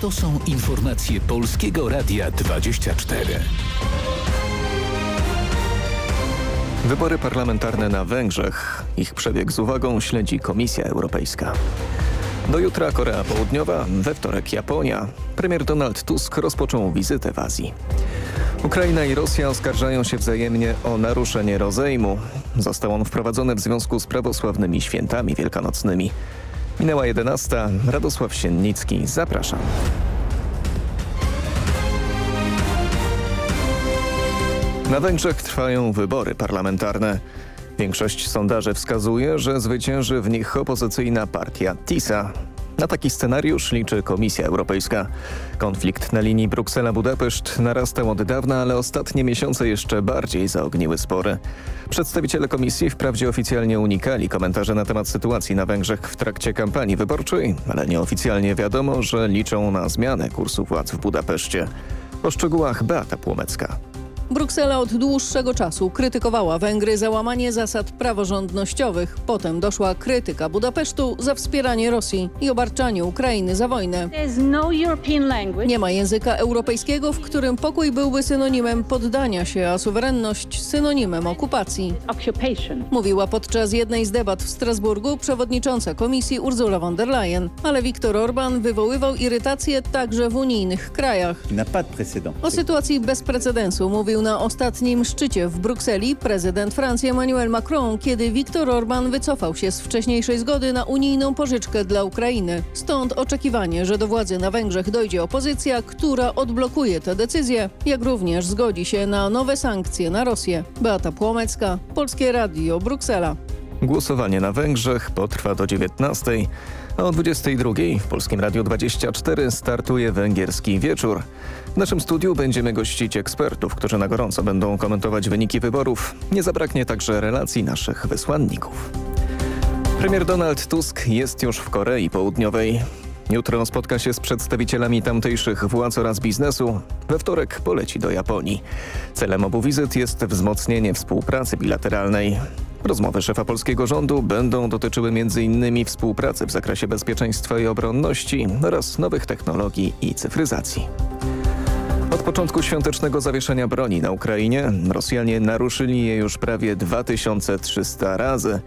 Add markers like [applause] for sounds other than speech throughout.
To są informacje Polskiego Radia 24. Wybory parlamentarne na Węgrzech. Ich przebieg z uwagą śledzi Komisja Europejska. Do jutra Korea Południowa, we wtorek Japonia. Premier Donald Tusk rozpoczął wizytę w Azji. Ukraina i Rosja oskarżają się wzajemnie o naruszenie rozejmu. Został on wprowadzony w związku z prawosławnymi świętami wielkanocnymi. Minęła 11. Radosław Siennicki. Zapraszam. Na Węgrzech trwają wybory parlamentarne. Większość sondaży wskazuje, że zwycięży w nich opozycyjna partia TISA. Na taki scenariusz liczy Komisja Europejska. Konflikt na linii Bruksela-Budapeszt narastał od dawna, ale ostatnie miesiące jeszcze bardziej zaogniły spory. Przedstawiciele komisji wprawdzie oficjalnie unikali komentarzy na temat sytuacji na Węgrzech w trakcie kampanii wyborczej, ale nieoficjalnie wiadomo, że liczą na zmianę kursu władz w Budapeszcie. O szczegółach Beata Płomecka. Bruksela od dłuższego czasu krytykowała Węgry za łamanie zasad praworządnościowych. Potem doszła krytyka Budapesztu za wspieranie Rosji i obarczanie Ukrainy za wojnę. No Nie ma języka europejskiego, w którym pokój byłby synonimem poddania się, a suwerenność synonimem okupacji. Mówiła podczas jednej z debat w Strasburgu przewodnicząca komisji Ursula von der Leyen. Ale Viktor Orban wywoływał irytację także w unijnych krajach. O sytuacji bez precedensu mówił na ostatnim szczycie w Brukseli prezydent Francji Emmanuel Macron, kiedy Viktor Orban wycofał się z wcześniejszej zgody na unijną pożyczkę dla Ukrainy. Stąd oczekiwanie, że do władzy na Węgrzech dojdzie opozycja, która odblokuje tę decyzję, jak również zgodzi się na nowe sankcje na Rosję. Beata Płomecka, Polskie Radio, Bruksela. Głosowanie na Węgrzech potrwa do 19. O 22 w Polskim Radiu 24 startuje węgierski wieczór. W naszym studiu będziemy gościć ekspertów, którzy na gorąco będą komentować wyniki wyborów. Nie zabraknie także relacji naszych wysłanników. Premier Donald Tusk jest już w Korei Południowej. Jutro spotka się z przedstawicielami tamtejszych władz oraz biznesu. We wtorek poleci do Japonii. Celem obu wizyt jest wzmocnienie współpracy bilateralnej. Rozmowy szefa polskiego rządu będą dotyczyły m.in. współpracy w zakresie bezpieczeństwa i obronności oraz nowych technologii i cyfryzacji. Od początku świątecznego zawieszenia broni na Ukrainie Rosjanie naruszyli je już prawie 2300 razy.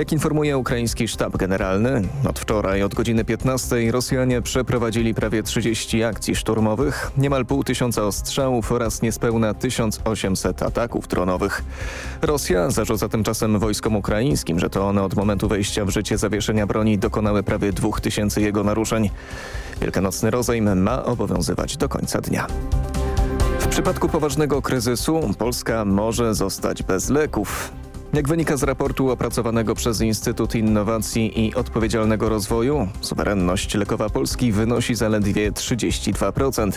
Jak informuje ukraiński sztab generalny, od wczoraj od godziny 15 Rosjanie przeprowadzili prawie 30 akcji szturmowych, niemal pół tysiąca ostrzałów oraz niespełna 1800 ataków dronowych. Rosja zarzuca tymczasem wojskom ukraińskim, że to one od momentu wejścia w życie zawieszenia broni dokonały prawie 2000 jego naruszeń. Wielkanocny rozejm ma obowiązywać do końca dnia. W przypadku poważnego kryzysu Polska może zostać bez leków. Jak wynika z raportu opracowanego przez Instytut Innowacji i Odpowiedzialnego Rozwoju, suwerenność lekowa Polski wynosi zaledwie 32%.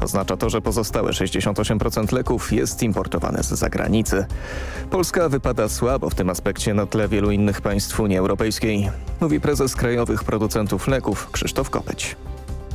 Oznacza to, że pozostałe 68% leków jest importowane z zagranicy. Polska wypada słabo w tym aspekcie na tle wielu innych państw Unii Europejskiej, mówi prezes krajowych producentów leków Krzysztof Kopeć.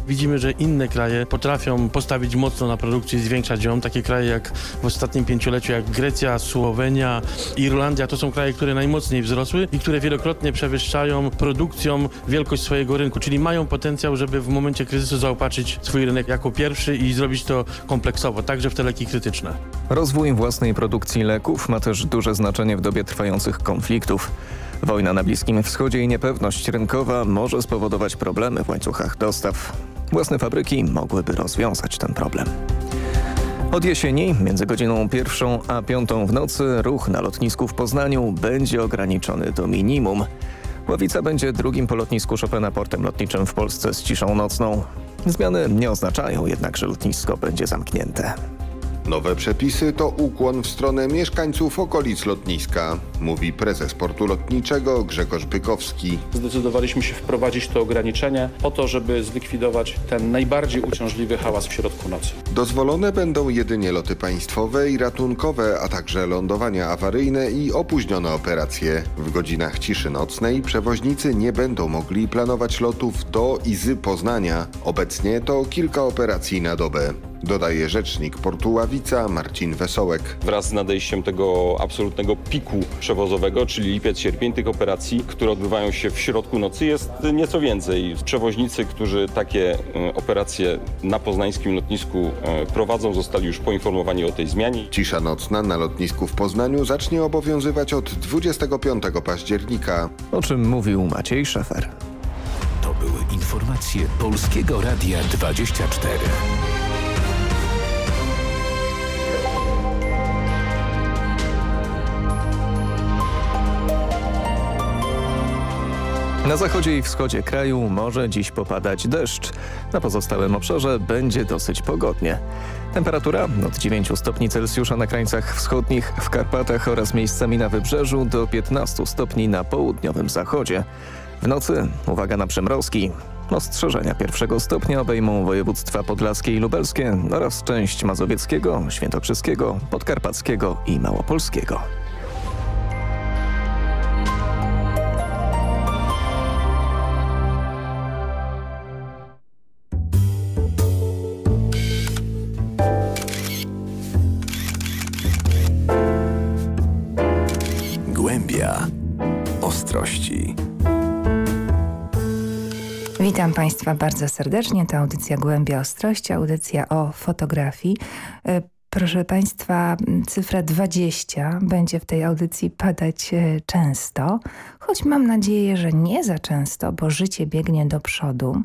Widzimy, że inne kraje potrafią postawić mocno na produkcję i zwiększać ją. Takie kraje jak w ostatnim pięcioleciu, jak Grecja, Słowenia, Irlandia, to są kraje, które najmocniej wzrosły i które wielokrotnie przewyższają produkcją wielkość swojego rynku, czyli mają potencjał, żeby w momencie kryzysu zaopatrzyć swój rynek jako pierwszy i zrobić to kompleksowo, także w te leki krytyczne. Rozwój własnej produkcji leków ma też duże znaczenie w dobie trwających konfliktów. Wojna na Bliskim Wschodzie i niepewność rynkowa może spowodować problemy w łańcuchach dostaw. Własne fabryki mogłyby rozwiązać ten problem. Od jesieni, między godziną pierwszą a piątą w nocy, ruch na lotnisku w Poznaniu będzie ograniczony do minimum. Ławica będzie drugim po lotnisku Chopina portem lotniczym w Polsce z ciszą nocną. Zmiany nie oznaczają jednak, że lotnisko będzie zamknięte. Nowe przepisy to ukłon w stronę mieszkańców okolic lotniska, mówi prezes portu lotniczego Grzegorz Bykowski. Zdecydowaliśmy się wprowadzić to ograniczenie po to, żeby zlikwidować ten najbardziej uciążliwy hałas w środku nocy. Dozwolone będą jedynie loty państwowe i ratunkowe, a także lądowania awaryjne i opóźnione operacje. W godzinach ciszy nocnej przewoźnicy nie będą mogli planować lotów do i z Poznania. Obecnie to kilka operacji na dobę. Dodaje rzecznik portu Ławica Marcin Wesołek. Wraz z nadejściem tego absolutnego piku przewozowego, czyli lipiec-sierpień, tych operacji, które odbywają się w środku nocy jest nieco więcej. Przewoźnicy, którzy takie e, operacje na poznańskim lotnisku e, prowadzą, zostali już poinformowani o tej zmianie. Cisza nocna na lotnisku w Poznaniu zacznie obowiązywać od 25 października. O czym mówił Maciej Szefer. To były informacje Polskiego Radia 24. Na zachodzie i wschodzie kraju może dziś popadać deszcz. Na pozostałym obszarze będzie dosyć pogodnie. Temperatura od 9 stopni Celsjusza na krańcach wschodnich, w Karpatach oraz miejscami na wybrzeżu do 15 stopni na południowym zachodzie. W nocy uwaga na przemrozki. Ostrzeżenia pierwszego stopnia obejmą województwa podlaskie i lubelskie oraz część mazowieckiego, świętokrzyskiego, podkarpackiego i małopolskiego. Państwa bardzo serdecznie. To audycja Głębia Ostrości, audycja o fotografii. E, proszę Państwa, cyfra 20 będzie w tej audycji padać e, często, choć mam nadzieję, że nie za często, bo życie biegnie do przodu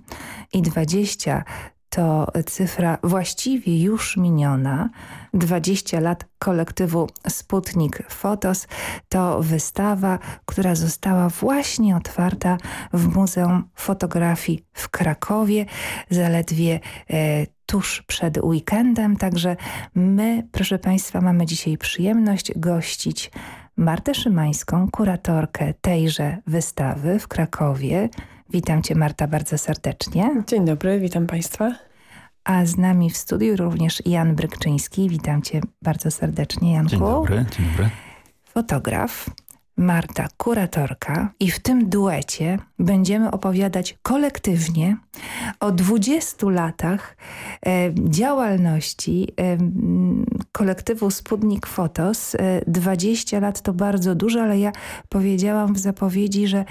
i 20 to cyfra właściwie już miniona. 20 lat kolektywu Sputnik Fotos to wystawa, która została właśnie otwarta w Muzeum Fotografii w Krakowie zaledwie e, tuż przed weekendem. Także my, proszę Państwa, mamy dzisiaj przyjemność gościć Martę Szymańską, kuratorkę tejże wystawy w Krakowie. Witam Cię Marta bardzo serdecznie. Dzień dobry, witam Państwa. A z nami w studiu również Jan Brykczyński. Witam Cię bardzo serdecznie, Janku. Dzień dobry, dzień dobry. Fotograf, Marta kuratorka i w tym duecie będziemy opowiadać kolektywnie o 20 latach e, działalności e, kolektywu Sputnik Fotos. E, 20 lat to bardzo dużo, ale ja powiedziałam w zapowiedzi, że e,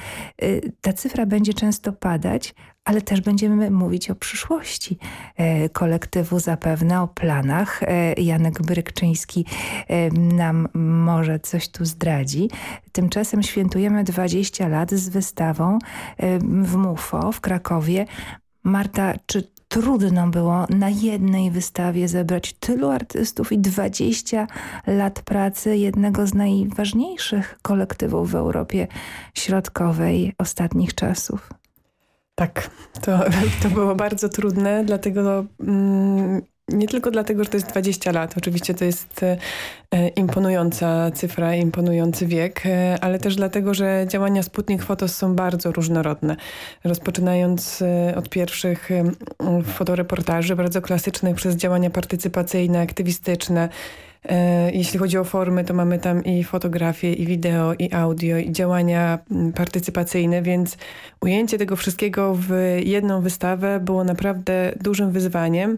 ta cyfra będzie często padać, ale też będziemy mówić o przyszłości e, kolektywu zapewne, o planach. E, Janek Brykczyński e, nam może coś tu zdradzi. Tymczasem świętujemy 20 lat z wystawą w MUFO w Krakowie. Marta, czy trudno było na jednej wystawie zebrać tylu artystów i 20 lat pracy jednego z najważniejszych kolektywów w Europie Środkowej ostatnich czasów? Tak, to, [laughs] to było bardzo trudne, dlatego mm, nie tylko dlatego, że to jest 20 lat, oczywiście to jest e, imponująca cyfra, imponujący wiek, e, ale też dlatego, że działania Sputnik Fotos są bardzo różnorodne. Rozpoczynając e, od pierwszych fotoreportaży, bardzo klasycznych, przez działania partycypacyjne, aktywistyczne, jeśli chodzi o formy, to mamy tam i fotografię, i wideo, i audio, i działania partycypacyjne, więc ujęcie tego wszystkiego w jedną wystawę było naprawdę dużym wyzwaniem.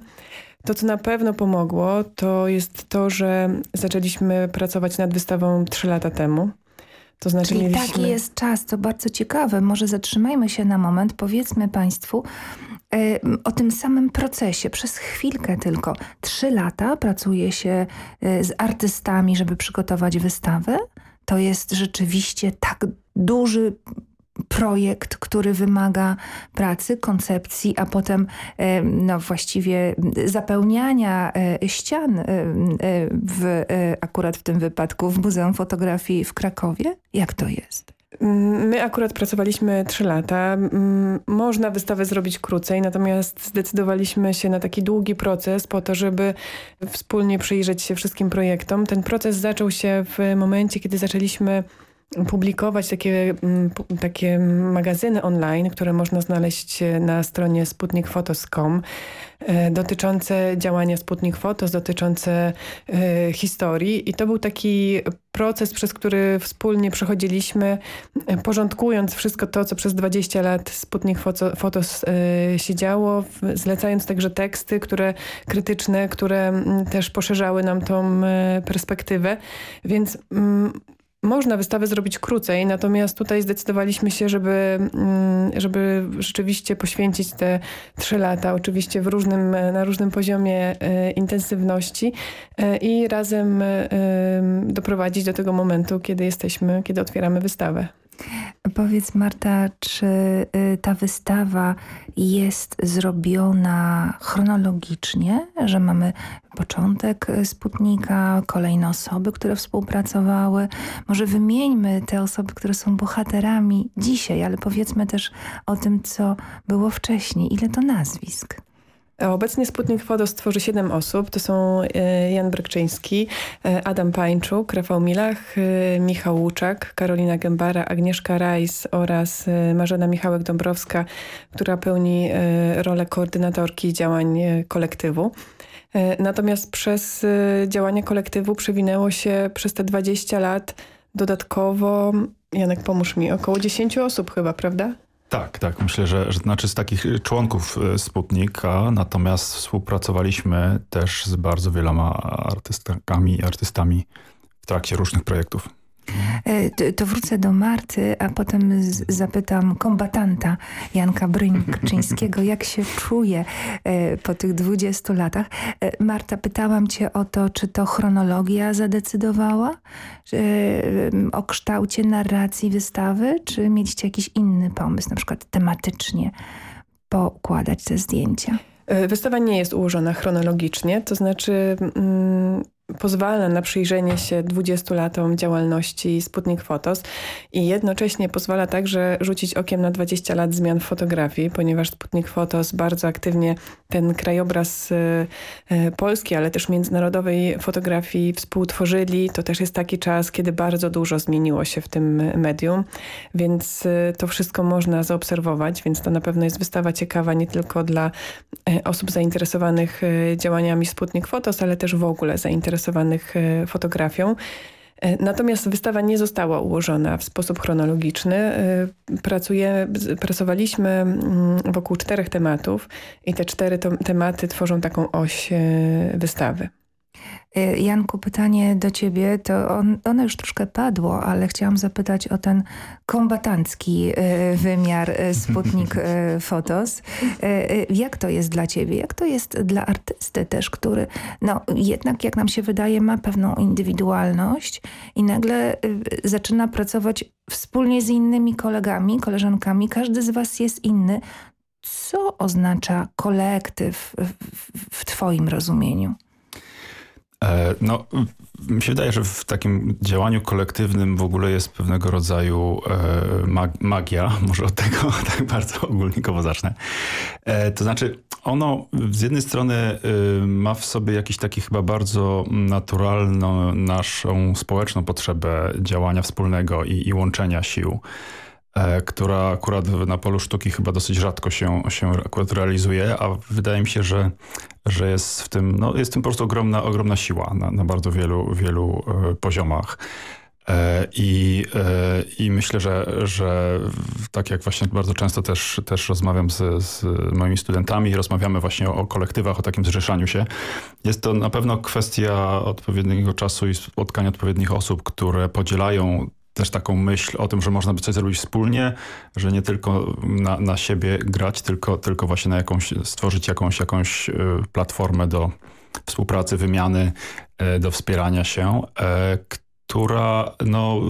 To, co na pewno pomogło, to jest to, że zaczęliśmy pracować nad wystawą trzy lata temu. To znaczy Czyli mieliśmy... taki jest czas, to bardzo ciekawe. Może zatrzymajmy się na moment, powiedzmy Państwu e, o tym samym procesie. Przez chwilkę tylko. Trzy lata pracuje się e, z artystami, żeby przygotować wystawę. To jest rzeczywiście tak duży projekt, który wymaga pracy, koncepcji, a potem no, właściwie zapełniania e, ścian e, w, akurat w tym wypadku w Muzeum Fotografii w Krakowie? Jak to jest? My akurat pracowaliśmy trzy lata. Można wystawę zrobić krócej, natomiast zdecydowaliśmy się na taki długi proces po to, żeby wspólnie przyjrzeć się wszystkim projektom. Ten proces zaczął się w momencie, kiedy zaczęliśmy publikować takie, mm, takie magazyny online, które można znaleźć na stronie sputnikfotos.com e, dotyczące działania Sputnik Fotos, dotyczące e, historii. I to był taki proces, przez który wspólnie przechodziliśmy, e, porządkując wszystko to, co przez 20 lat Sputnik Fotos się działo, zlecając także teksty, które krytyczne, które mm, też poszerzały nam tą perspektywę, więc mm, można wystawę zrobić krócej, natomiast tutaj zdecydowaliśmy się, żeby, mm, żeby rzeczywiście poświęcić te trzy lata, oczywiście w różnym, na różnym poziomie e, intensywności e, i razem e, doprowadzić do tego momentu, kiedy jesteśmy, kiedy otwieramy wystawę. Powiedz Marta, czy y, ta wystawa jest zrobiona chronologicznie, że mamy początek Sputnika, kolejne osoby, które współpracowały. Może wymieńmy te osoby, które są bohaterami dzisiaj, ale powiedzmy też o tym, co było wcześniej. Ile to nazwisk? Obecnie Sputnik Foto stworzy siedem osób. To są e, Jan Brykczyński, e, Adam Pańczuk, Rafał Milach, e, Michał Łuczak, Karolina Gębara, Agnieszka Rajs oraz Marzena Michałek-Dąbrowska, która pełni rolę koordynatorki działań kolektywu. Natomiast przez działanie kolektywu przewinęło się przez te 20 lat dodatkowo, Janek pomóż mi, około 10 osób chyba, prawda? Tak, tak. Myślę, że, że znaczy z takich członków e, Sputnika, natomiast współpracowaliśmy też z bardzo wieloma artystkami i artystami w trakcie różnych projektów. E, to wrócę do Marty, a potem zapytam kombatanta Janka Bryńczyńskiego, [laughs] jak się czuje e, po tych 20 latach. E, Marta, pytałam cię o to, czy to chronologia zadecydowała o kształcie narracji wystawy, czy mieliście jakiś inny pomysł, na przykład tematycznie poukładać te zdjęcia? Wystawa nie jest ułożona chronologicznie, to znaczy mm, pozwala na przyjrzenie się 20 latom działalności Sputnik Fotos i jednocześnie pozwala także rzucić okiem na 20 lat zmian w fotografii, ponieważ Sputnik Fotos bardzo aktywnie ten krajobraz y, y, polski, ale też międzynarodowej fotografii współtworzyli. To też jest taki czas, kiedy bardzo dużo zmieniło się w tym medium, więc y, to wszystko można zaobserwować, więc to na pewno jest wystawa ciekawa nie tylko dla osób zainteresowanych działaniami Sputnik Fotos, ale też w ogóle zainteresowanych zainteresowanych e, fotografią. E, natomiast wystawa nie została ułożona w sposób chronologiczny. E, pracuje, pracowaliśmy mm, wokół czterech tematów i te cztery tematy tworzą taką oś wystawy. Y, Janku, pytanie do ciebie, to on, ono już troszkę padło, ale chciałam zapytać o ten kombatancki y, wymiar y, Sputnik [laughs] Fotos. Jak to jest dla ciebie? Jak to jest dla artysty też, który no, jednak, jak nam się wydaje, ma pewną indywidualność i nagle zaczyna pracować wspólnie z innymi kolegami, koleżankami. Każdy z was jest inny. Co oznacza kolektyw w, w twoim rozumieniu? E, no, mi się wydaje, że w takim działaniu kolektywnym w ogóle jest pewnego rodzaju e, magia, [laughs] może od tego [laughs] tak bardzo ogólnikowo zacznę. E, to znaczy ono z jednej strony ma w sobie jakiś taki chyba bardzo naturalną naszą społeczną potrzebę działania wspólnego i, i łączenia sił. E, która akurat na polu sztuki chyba dosyć rzadko się, się akurat realizuje, a wydaje mi się, że, że jest w tym, no jest w tym po prostu ogromna, ogromna siła na, na bardzo wielu, wielu e, poziomach. E, I, I myślę, że, że tak jak właśnie bardzo często też, też rozmawiam z, z moimi studentami, rozmawiamy właśnie o, o kolektywach, o takim zrzeszaniu się, jest to na pewno kwestia odpowiedniego czasu i spotkania odpowiednich osób, które podzielają też taką myśl o tym, że można by coś zrobić wspólnie, że nie tylko na, na siebie grać, tylko, tylko właśnie na jakąś, stworzyć jakąś, jakąś y, platformę do współpracy, wymiany, y, do wspierania się, y, która no,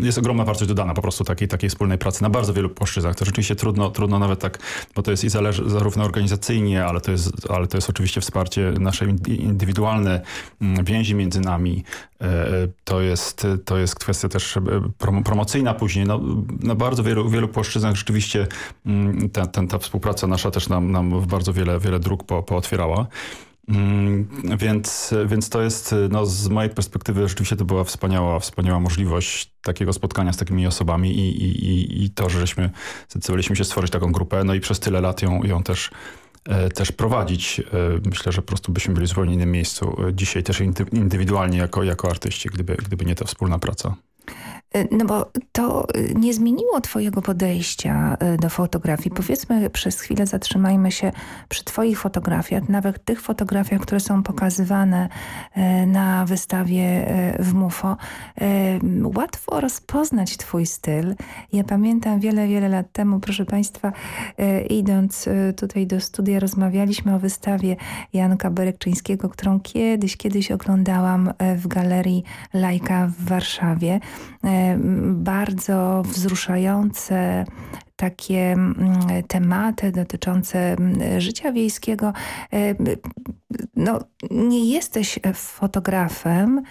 jest ogromna wartość dodana po prostu takiej, takiej wspólnej pracy na bardzo wielu płaszczyznach. To rzeczywiście trudno, trudno nawet tak, bo to jest i zależy zarówno organizacyjnie, ale to jest, ale to jest oczywiście wsparcie nasze indywidualne, mm, więzi między nami. E, to jest, to jest kwestia też e, promocyjna później. No, na bardzo wielu, wielu płaszczyznach rzeczywiście mm, ta, ta, ta współpraca nasza też nam, nam bardzo wiele, wiele dróg po, pootwierała. Mm, więc, więc to jest, no, z mojej perspektywy rzeczywiście to była wspaniała, wspaniała możliwość takiego spotkania z takimi osobami i, i, i to, żeśmy zdecydowaliśmy się stworzyć taką grupę, no i przez tyle lat ją, ją też e, też prowadzić. E, myślę, że po prostu byśmy byli w zupełnie innym miejscu e, dzisiaj też indywidualnie jako, jako artyści, gdyby, gdyby nie ta wspólna praca. Y, no bo to y, nie zmieniło twojego podejścia y, do fotografii. Powiedzmy przez chwilę zatrzymajmy się przy twoich fotografiach, nawet tych fotografiach, które są pokazywane na wystawie w MUFO. Łatwo rozpoznać twój styl. Ja pamiętam wiele, wiele lat temu, proszę państwa, idąc tutaj do studia, rozmawialiśmy o wystawie Janka Berekczyńskiego, którą kiedyś, kiedyś oglądałam w galerii Lajka w Warszawie bardzo wzruszające takie tematy dotyczące życia wiejskiego. No, nie jesteś fotografem,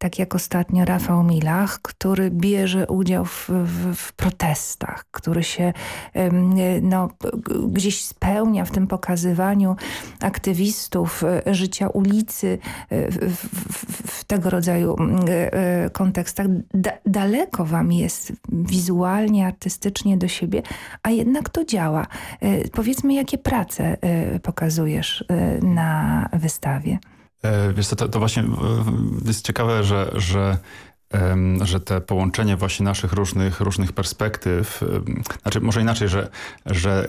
tak jak ostatnio Rafał Milach, który bierze udział w, w, w, protestach, który się no, gdzieś spełnia w tym pokazywaniu aktywistów e, życia ulicy e, w, w tego rodzaju e, kontekstach. Da, daleko wam jest wizualnie, artystycznie do siebie, a jednak to działa. Powiedzmy, jakie prace pokazujesz na wystawie? E, wiesz to, to właśnie jest ciekawe, że, że że te połączenie właśnie naszych różnych, różnych perspektyw, znaczy może inaczej, że, że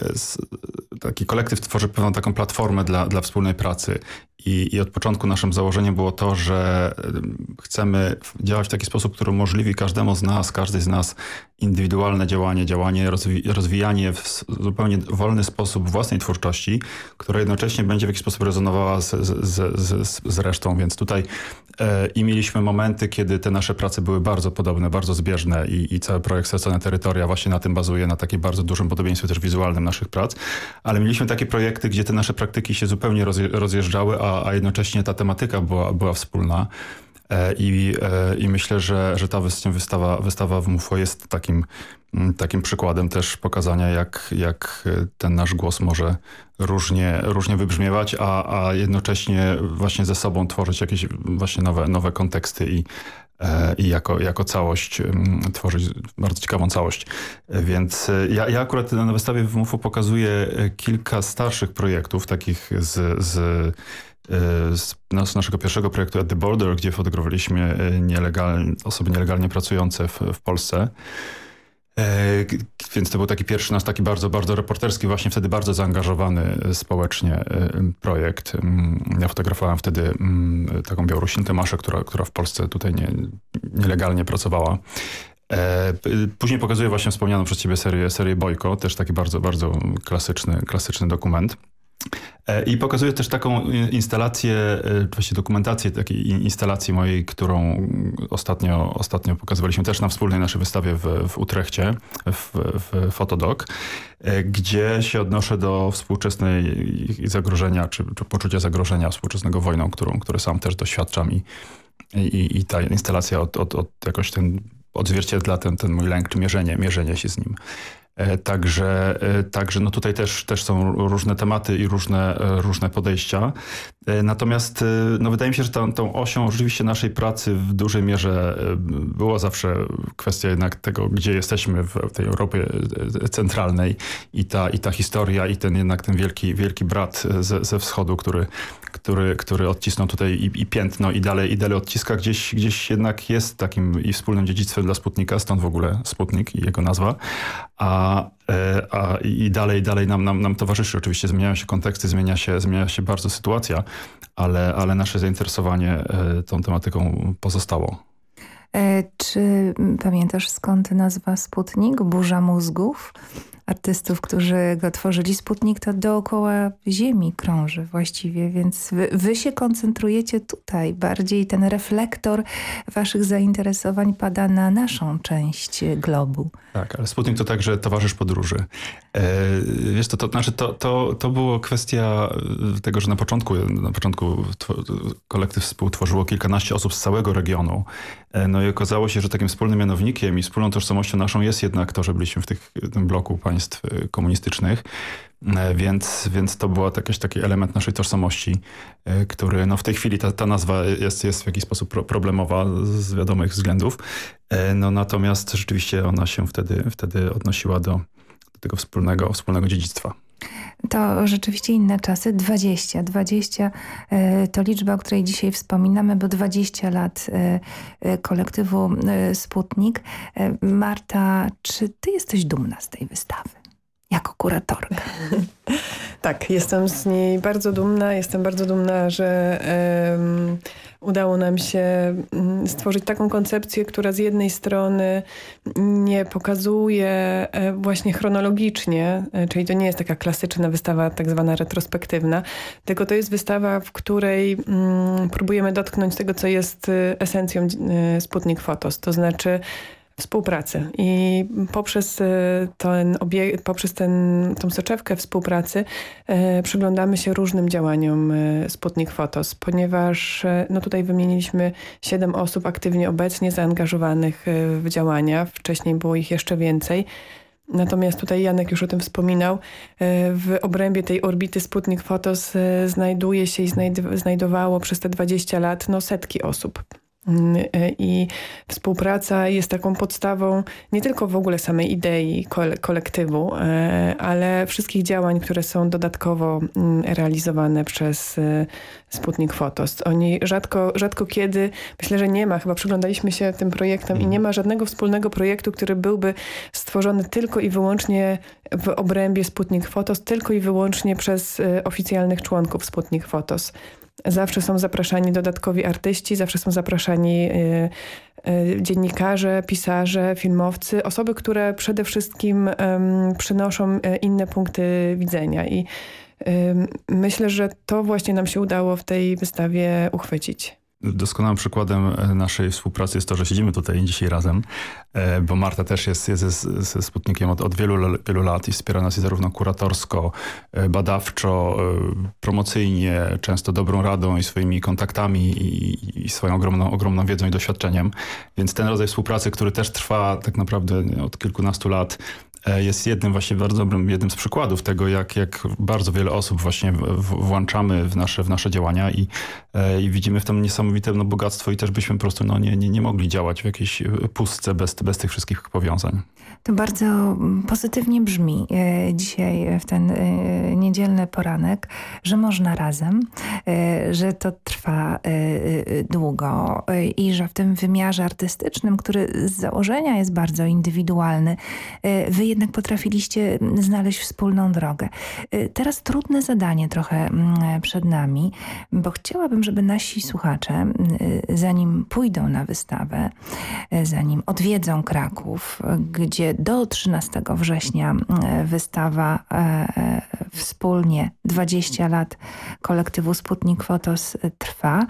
taki kolektyw tworzy pewną taką platformę dla, dla wspólnej pracy i, I, od początku naszym założeniem było to, że chcemy działać w taki sposób, który umożliwi każdemu z nas, każdej z nas indywidualne działanie, działanie, rozwi rozwijanie w zupełnie wolny sposób własnej twórczości, która jednocześnie będzie w jakiś sposób rezonowała z, z, z, z resztą. Więc tutaj e, i mieliśmy momenty, kiedy te nasze prace były bardzo podobne, bardzo zbieżne i, i cały projekt Stracone Terytoria właśnie na tym bazuje, na takim bardzo dużym podobieństwie też wizualnym naszych prac. Ale mieliśmy takie projekty, gdzie te nasze praktyki się zupełnie rozjeżdżały, a a, jednocześnie ta tematyka była, była wspólna. E, I, e, I myślę, że, że ta wystawa, wystawa w MUFO jest takim, takim przykładem też pokazania, jak, jak ten nasz głos może różnie, różnie wybrzmiewać, a, a jednocześnie właśnie ze sobą tworzyć jakieś właśnie nowe, nowe konteksty i, e, i jako, jako całość tworzyć bardzo ciekawą całość. Więc ja, ja akurat na wystawie w MUFO pokazuję kilka starszych projektów, takich z, z E, z, z naszego pierwszego projektu At the Border, gdzie fotografowaliśmy e, osoby nielegalnie pracujące w, w Polsce. E, więc to był taki pierwszy nasz taki bardzo, bardzo reporterski, właśnie wtedy bardzo zaangażowany społecznie projekt. Mm, ja fotografowałem wtedy mm, taką Białorusinkę Maszę, która, która w Polsce tutaj nie, nielegalnie pracowała. Później pokazuję właśnie wspomnianą przez ciebie serię, serię Bojko, też taki bardzo, bardzo klasyczny, klasyczny dokument. E, I pokazuje też taką instalację, e, właściwie dokumentację takiej instalacji mojej, którą ostatnio, ostatnio pokazywaliśmy też na wspólnej naszej wystawie w, w Utrechcie, w, w Fotodok, e, gdzie się odnoszę do współczesnej zagrożenia, czy, czy poczucia zagrożenia współczesnego wojną, którą, które sam też doświadczam i, i, i ta instalacja od, od, od jakoś ten odzwierciedla ten, ten mój lęk, czy mierzenie, mierzenie się z nim. E, także, e, także no tutaj też, też są różne tematy i różne, e, różne podejścia. Natomiast no wydaje mi się, że tą, tą osią rzeczywiście naszej pracy w dużej mierze była zawsze kwestia jednak tego, gdzie jesteśmy w tej Europie centralnej i ta, i ta historia i ten jednak ten wielki, wielki brat ze, ze wschodu, który, który, który odcisnął tutaj i, i piętno i dalej, i dalej odciska, gdzieś, gdzieś jednak jest takim i wspólnym dziedzictwem dla Sputnika, stąd w ogóle Sputnik i jego nazwa. A, e, a i dalej, dalej nam, nam, nam towarzyszy. Oczywiście zmieniają się konteksty, zmienia się, zmienia się bardzo sytuacja, ale, ale nasze zainteresowanie e, tą tematyką pozostało. E, czy pamiętasz skąd nazwa Sputnik? Burza mózgów? Artystów, którzy go tworzyli. Sputnik to dookoła Ziemi krąży właściwie, więc wy, wy, się koncentrujecie tutaj. Bardziej ten reflektor waszych zainteresowań pada na naszą część globu. Tak, ale Sputnik to także towarzysz podróży. E, wiesz, to, to, znaczy to, to, to było kwestia tego, że na początku, na początku kolektyw współtworzyło kilkanaście osób z całego regionu. E, no i okazało się, że takim wspólnym mianownikiem i wspólną tożsamością naszą jest jednak to, że byliśmy w, tych, tym bloku państw państw komunistycznych. Więc, więc to był jakiś taki element naszej tożsamości, który no w tej chwili ta, ta nazwa jest, jest w jakiś sposób problemowa z wiadomych względów. No natomiast rzeczywiście ona się wtedy, wtedy odnosiła do, do tego wspólnego, wspólnego dziedzictwa. To rzeczywiście inne czasy. 20. 20 e, to liczba, o której dzisiaj wspominamy, bo 20 lat e, e, kolektywu Sputnik. Marta, czy ty jesteś dumna z tej wystawy? Jako kuratorka. [laughs] tak, jestem z niej bardzo dumna. Jestem bardzo dumna, że um, udało nam się mm, stworzyć taką koncepcję, która z jednej strony nie pokazuje e, właśnie chronologicznie, e, czyli to nie jest taka klasyczna wystawa tak zwana retrospektywna, tylko to jest wystawa, w której mm, próbujemy dotknąć tego, co jest e, esencją Sputnik Fotos, to znaczy współpracy i poprzez e, ten obieg, poprzez ten, tą soczewkę współpracy e, przyglądamy się różnym działaniom e, Sputnik Fotos, ponieważ e, no tutaj wymieniliśmy siedem osób aktywnie obecnie zaangażowanych w działania, wcześniej było ich jeszcze więcej. Natomiast tutaj Janek już o tym wspominał, w obrębie tej orbity Sputnik Fotos znajduje się i znajdowało przez te 20 lat no, setki osób. Mm, e, I współpraca jest taką podstawą nie tylko w ogóle samej idei kolektywu, e, ale wszystkich działań, które są dodatkowo mm, realizowane przez e, Sputnik Fotos. Oni rzadko, rzadko kiedy, myślę, że nie ma, chyba przyglądaliśmy się tym projektom i nie ma żadnego wspólnego projektu, który byłby stworzony tylko i wyłącznie w obrębie Sputnik Fotos, tylko i wyłącznie przez oficjalnych członków Sputnik Fotos. Zawsze są zapraszani dodatkowi artyści, zawsze są zapraszani y, y, dziennikarze, pisarze, filmowcy, osoby, które przede wszystkim przynoszą y, inne punkty widzenia i myślę, że to właśnie nam się udało w tej wystawie uchwycić. Doskonałym przykładem e, naszej współpracy jest to, że siedzimy tutaj dzisiaj razem, e, bo Marta też jest, jest ze, Sputnikiem od, od wielu, wielu lat i wspiera nas zarówno kuratorsko, e, badawczo, promocyjnie, często dobrą radą i swoimi kontaktami i, i swoją ogromną, ogromną wiedzą i doświadczeniem. Więc ten rodzaj współpracy, który też trwa tak naprawdę od kilkunastu lat, jest jednym właśnie bardzo dobrym, jednym z przykładów tego, jak, jak bardzo wiele osób właśnie włączamy w nasze, w nasze działania i, e, i widzimy w tym niesamowite no, bogactwo i też byśmy po prostu no, nie, nie, nie mogli działać w jakiejś pustce bez, bez tych wszystkich powiązań. To bardzo pozytywnie brzmi e, dzisiaj w ten niedzielny poranek, że można razem, że to trwa długo i że w tym wymiarze artystycznym, który z założenia jest bardzo indywidualny, wy jednak potrafiliście znaleźć wspólną drogę. Y, teraz trudne zadanie trochę mm, przed nami, bo chciałabym, żeby nasi słuchacze, y, zanim pójdą na wystawę, y, zanim odwiedzą Kraków, gdzie do 13 września wystawa wspólnie 20 lat kolektywu Sputnik Fotos trwa,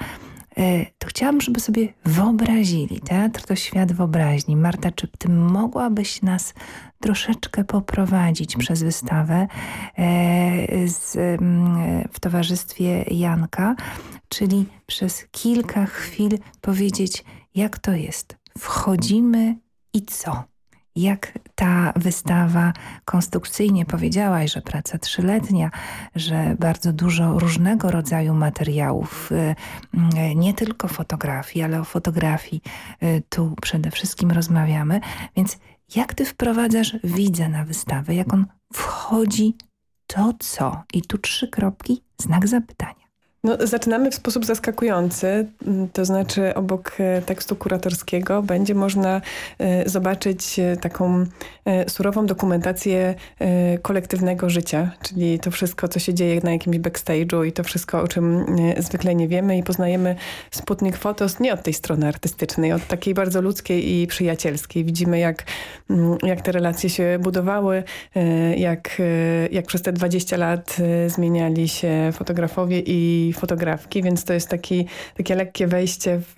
to chciałabym, żeby sobie wyobrazili. Teatr to świat wyobraźni. Marta, czy ty mogłabyś nas troszeczkę poprowadzić przez wystawę e, z, w towarzystwie Janka, czyli przez kilka chwil powiedzieć, jak to jest. Wchodzimy i co? Jak ta wystawa konstrukcyjnie powiedziałaś, że praca trzyletnia, że bardzo dużo różnego rodzaju materiałów, e, nie tylko fotografii, ale o fotografii e, tu przede wszystkim rozmawiamy. Więc jak ty wprowadzasz widza na wystawę, jak on wchodzi, to co? I tu trzy kropki, znak zapytania. No, zaczynamy w sposób zaskakujący, mm, to znaczy obok e, tekstu kuratorskiego będzie można e, zobaczyć e, taką surową dokumentację kolektywnego życia, czyli to wszystko, co się dzieje na jakimś backstage'u i to wszystko, o czym zwykle nie wiemy i poznajemy Sputnik Fotos nie od tej strony artystycznej, od takiej bardzo ludzkiej i przyjacielskiej. Widzimy, jak, jak te relacje się budowały, jak, jak przez te 20 lat zmieniali się fotografowie i fotografki, więc to jest taki, takie lekkie wejście w,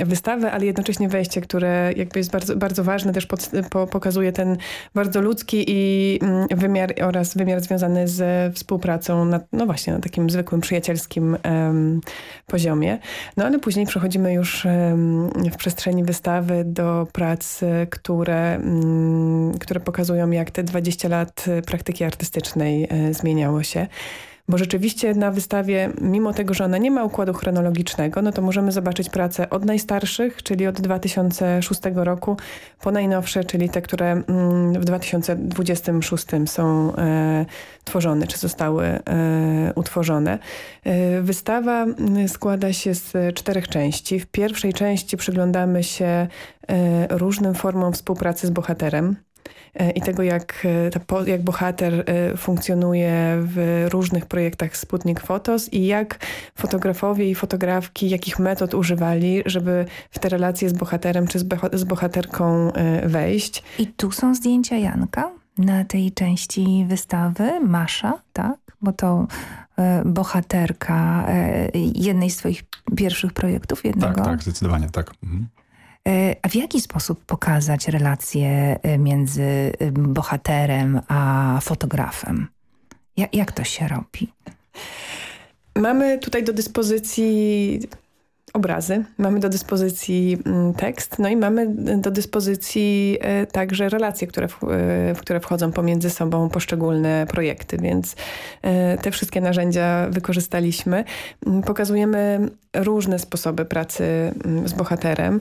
w wystawę, ale jednocześnie wejście, które jakby jest bardzo, bardzo ważne, też pod, po, pokazuje ten bardzo ludzki i mm, wymiar oraz wymiar związany z współpracą na, no właśnie na takim zwykłym, przyjacielskim um, poziomie. No ale później przechodzimy już um, w przestrzeni wystawy do prac, które, um, które pokazują jak te 20 lat praktyki artystycznej e, zmieniało się. Bo rzeczywiście na wystawie, mimo tego, że ona nie ma układu chronologicznego, no to możemy zobaczyć prace od najstarszych, czyli od 2006 roku, po najnowsze, czyli te, które mm, w 2026 są e, tworzone, czy zostały e, utworzone. E, wystawa mm, składa się z czterech części. W pierwszej części przyglądamy się e, różnym formom współpracy z bohaterem. E, i tego, jak, e, jak bohater e, funkcjonuje w różnych projektach Sputnik Fotos i jak fotografowie i fotografki, jakich metod używali, żeby w te relacje z bohaterem czy z bohaterką wejść. I tu są zdjęcia Janka na tej części wystawy, Masza, tak? Bo to bohaterka jednej z twoich pierwszych projektów, jednego. Tak, tak, zdecydowanie, tak. Mhm. E, a w jaki sposób pokazać relacje e, między e, bohaterem a fotografem? Jak, jak to się robi? Mamy tutaj do dyspozycji obrazy, mamy do dyspozycji mm, tekst, no i mamy do dyspozycji e, także relacje, które, w, e, w które wchodzą pomiędzy sobą poszczególne projekty, więc e, te wszystkie narzędzia wykorzystaliśmy. Mm, pokazujemy różne sposoby pracy mm, z bohaterem.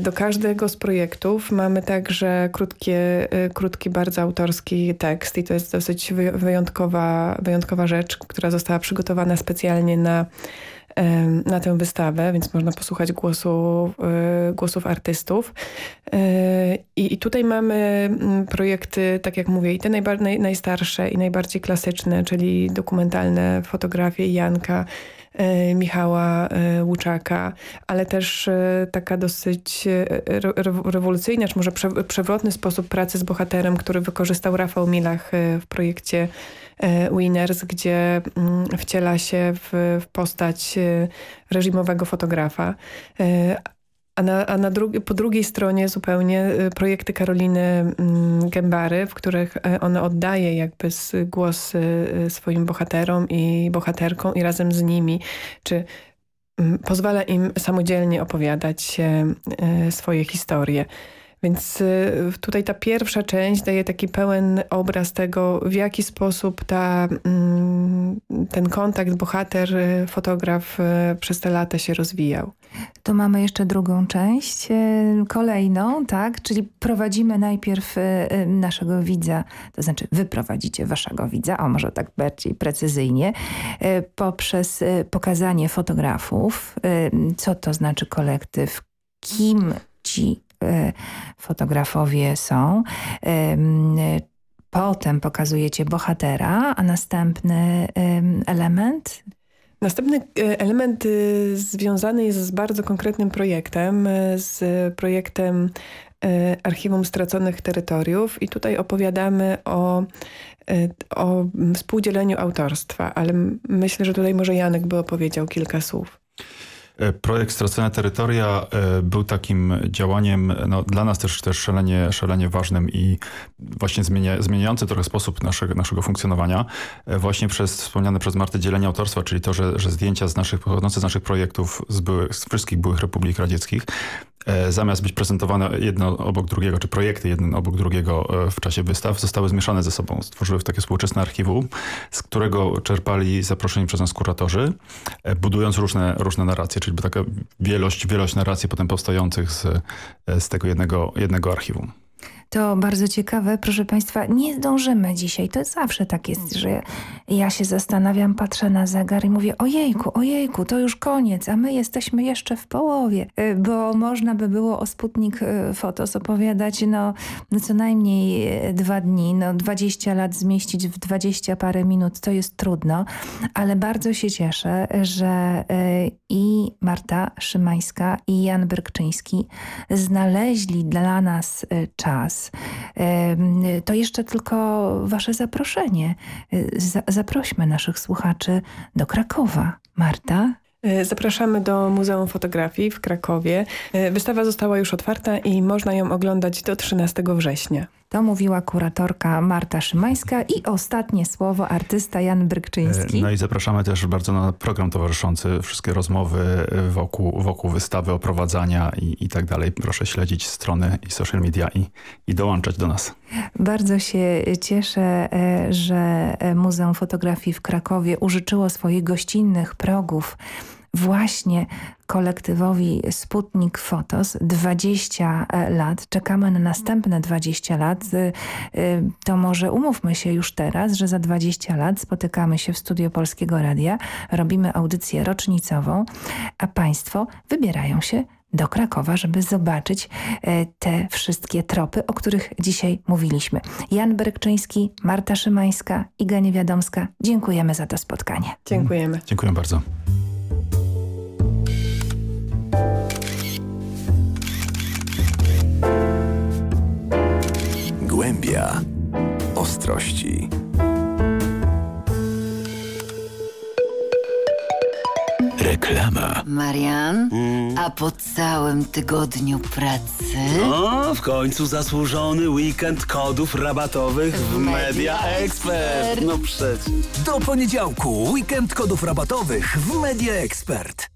Do każdego z projektów mamy także krótkie, krótki, bardzo autorski tekst i to jest dosyć wyjątkowa, wyjątkowa rzecz, która została przygotowana specjalnie na na tę wystawę, więc można posłuchać głosu, e, głosów artystów. E, I, I, tutaj mamy mm, projekty, tak jak mówię, i te naj, najstarsze i najbardziej klasyczne, czyli dokumentalne fotografie Janka, e, Michała Łuczaka, ale też taka dosyć rewolucyjna, czy może przewrotny sposób pracy z bohaterem, który wykorzystał Rafał Milach w projekcie Winners, gdzie mm, wciela się w, postać e, reżimowego fotografa. E, a, na, a na po drugiej stronie zupełnie projekty Karoliny mm, Gębary, w których ona oddaje jakby głos swoim bohaterom i bohaterkom i razem z nimi, czy mm, pozwala im samodzielnie opowiadać swoje historie. Więc y, tutaj ta pierwsza część daje taki pełen obraz tego, w jaki sposób ta, mm, ten kontakt bohater-fotograf y, przez te lata się rozwijał. To mamy jeszcze drugą część, y, kolejną, tak? Czyli prowadzimy najpierw naszego widza, to znaczy wy prowadzicie waszego widza, o może tak bardziej precyzyjnie, poprzez pokazanie fotografów, co to znaczy kolektyw, kim ci fotografowie są. Potem pokazujecie bohatera, a następny element Następny e, element y, związany jest z bardzo konkretnym projektem, e, z projektem Archiwum Straconych Terytoriów i tutaj opowiadamy o, o współdzieleniu autorstwa, ale myślę, że tutaj może Janek by opowiedział kilka słów. E, projekt Stracone Terytoria e, był takim działaniem no, dla nas też, też szalenie, szalenie ważnym i właśnie zmienia, zmieniający trochę sposób naszego, naszego funkcjonowania. E, właśnie przez wspomniane przez Martę dzielenie autorstwa, czyli to, że, że zdjęcia z naszych, pochodzące z naszych projektów z, byłych, z wszystkich byłych republik radzieckich zamiast być prezentowane jedno obok drugiego, czy projekty jeden obok drugiego e, w czasie wystaw, zostały zmieszane ze sobą. Stworzyły w takie współczesne archiwum, z którego czerpali zaproszeni przez nas kuratorzy, e, budując różne, różne narracje, czyli taka wielość, wielość narracji potem powstających z, z tego jednego, jednego archiwum. To bardzo ciekawe, proszę Państwa, nie zdążymy dzisiaj. To zawsze tak jest, że ja się zastanawiam, patrzę na zegar i mówię ojejku, ojejku, to już koniec, a my jesteśmy jeszcze w połowie, y, bo można by było o Sputnik y, Fotos opowiadać no, no co najmniej y, dwa dni, no 20 lat zmieścić w 20 parę minut, to jest trudno, ale bardzo się cieszę, że i Marta Szymańska i Jan Brykczyński znaleźli dla nas czas to jeszcze tylko wasze zaproszenie. Zaprośmy naszych słuchaczy do Krakowa. Marta? E, zapraszamy do Muzeum Fotografii w Krakowie. E, wystawa została już otwarta i można ją oglądać do 13 września. To mówiła kuratorka Marta Szymańska i ostatnie słowo artysta Jan Brykczyński. E, no i zapraszamy też bardzo na program towarzyszący, wszystkie rozmowy wokół, wokół wystawy, oprowadzania i, i tak dalej. Proszę śledzić strony i social media i, i dołączać do nas. Bardzo się cieszę, że Muzeum Fotografii w Krakowie użyczyło swoich gościnnych progów właśnie kolektywowi Sputnik Fotos 20 e, lat. Czekamy na następne 20 lat. E, e, to może umówmy się już teraz, że za 20 lat spotykamy się w studio Polskiego Radia, robimy audycję rocznicową, a Państwo wybierają się do Krakowa, żeby zobaczyć te wszystkie tropy, o których dzisiaj mówiliśmy. Jan Bergczyński, Marta Szymańska, Iga Niewiadomska. Dziękujemy za to spotkanie. Dziękujemy. Dziękuję bardzo. Głębia ostrości. Reklama. Marian, mm. a po całym tygodniu pracy... O, w końcu zasłużony weekend kodów rabatowych w, w Media, Expert. No przecież. Do poniedziałku weekend kodów rabatowych w Media Expert.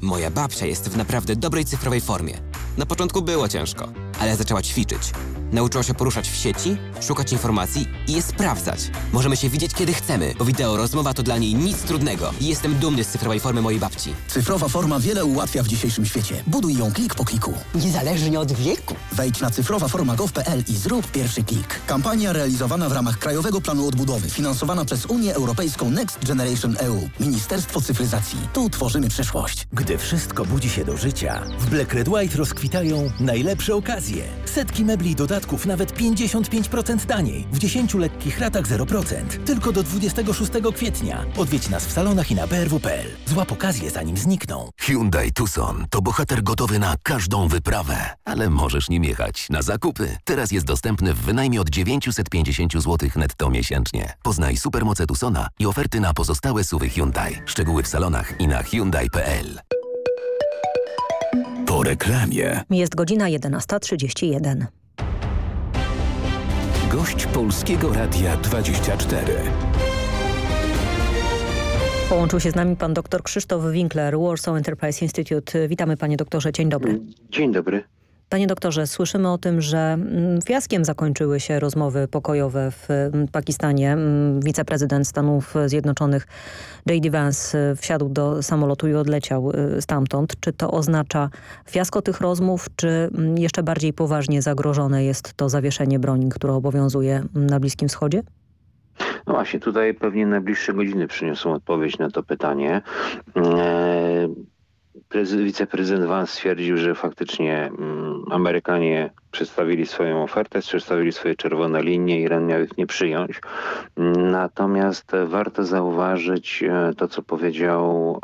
Moja babcia jest w naprawdę dobrej cyfrowej formie. Na początku było ciężko, ale zaczęła ćwiczyć. Nauczyła się poruszać w sieci, szukać informacji i je sprawdzać. Możemy się widzieć kiedy chcemy, bo wideo rozmowa to dla niej nic trudnego. I jestem dumny z cyfrowej formy mojej babci. Cyfrowa forma wiele ułatwia w dzisiejszym świecie. Buduj ją klik po kliku. Niezależnie od wieku. Wejdź na cyfrowaforma.gov.pl i zrób pierwszy klik. Kampania realizowana w ramach Krajowego Planu Odbudowy, finansowana przez Unię Europejską Next Generation EU. Ministerstwo Cyfryzacji. Tu tworzymy przyszłość. Gdy wszystko budzi się do życia, w Black Red White rozkwitają najlepsze okazje. Setki mebli dodatkowych dodatków nawet 55% taniej. W 10 lekkich ratach 0%. Tylko do 26 kwietnia. Odwiedź nas w salonach i na brw.pl. Złap okazję zanim znikną. Hyundai Tucson to bohater gotowy na każdą wyprawę. Ale możesz nim jechać na zakupy. Teraz jest dostępny w wynajmie od 950 zł netto miesięcznie. Poznaj supermoce Tucsona i oferty na pozostałe suwy Hyundai. Szczegóły w salonach i na Hyundai.pl. Po reklamie. Jest godzina 11.31. Gość Polskiego Radia 24. Połączył się z nami pan dr Krzysztof Winkler, Warsaw Enterprise Institute. Witamy panie doktorze, dzień dobry. Dzień dobry. Panie doktorze, słyszymy o tym, że mm, fiaskiem zakończyły się rozmowy pokojowe w mm, Pakistanie. Mm, wiceprezydent Stanów Zjednoczonych J.D. Vance y, wsiadł do samolotu i odleciał y, stamtąd. Czy to oznacza fiasko tych rozmów, czy jeszcze bardziej poważnie zagrożone jest to zawieszenie broni, które obowiązuje na Bliskim Wschodzie? No właśnie, tutaj pewnie najbliższe godziny przyniosą odpowiedź na to pytanie. E, wiceprezydent Vance stwierdził, że faktycznie mm, Amerykanie przedstawili swoją ofertę, przedstawili swoje czerwone linie, Iran miał ich nie przyjąć. Natomiast warto zauważyć e, to, co powiedział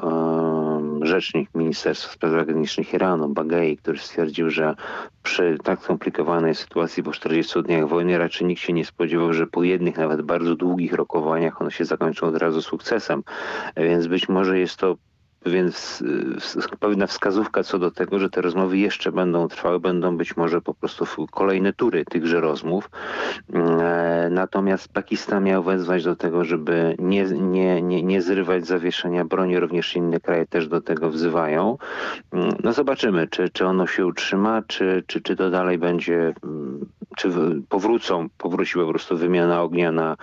rzecznik Ministerstwa Spraw Zagranicznych Iranu, Bagei, który stwierdził, że przy tak skomplikowanej sytuacji po 40 dniach wojny raczej nikt się nie spodziewał, że po jednych nawet bardzo długich rokowaniach one się zakończą od razu sukcesem. Więc być może jest to więc pewna wskazówka co do tego, że te rozmowy jeszcze będą trwały, będą być może po prostu kolejne tury tychże rozmów. E, natomiast Pakistan miał wezwać do tego, żeby nie, nie, nie, nie zrywać zawieszenia broni, również inne kraje też do tego wzywają. Mm, no zobaczymy, czy, czy ono się utrzyma, czy, czy, czy to dalej będzie mm, czy powrócą, powróci po prostu wymiana ognia na,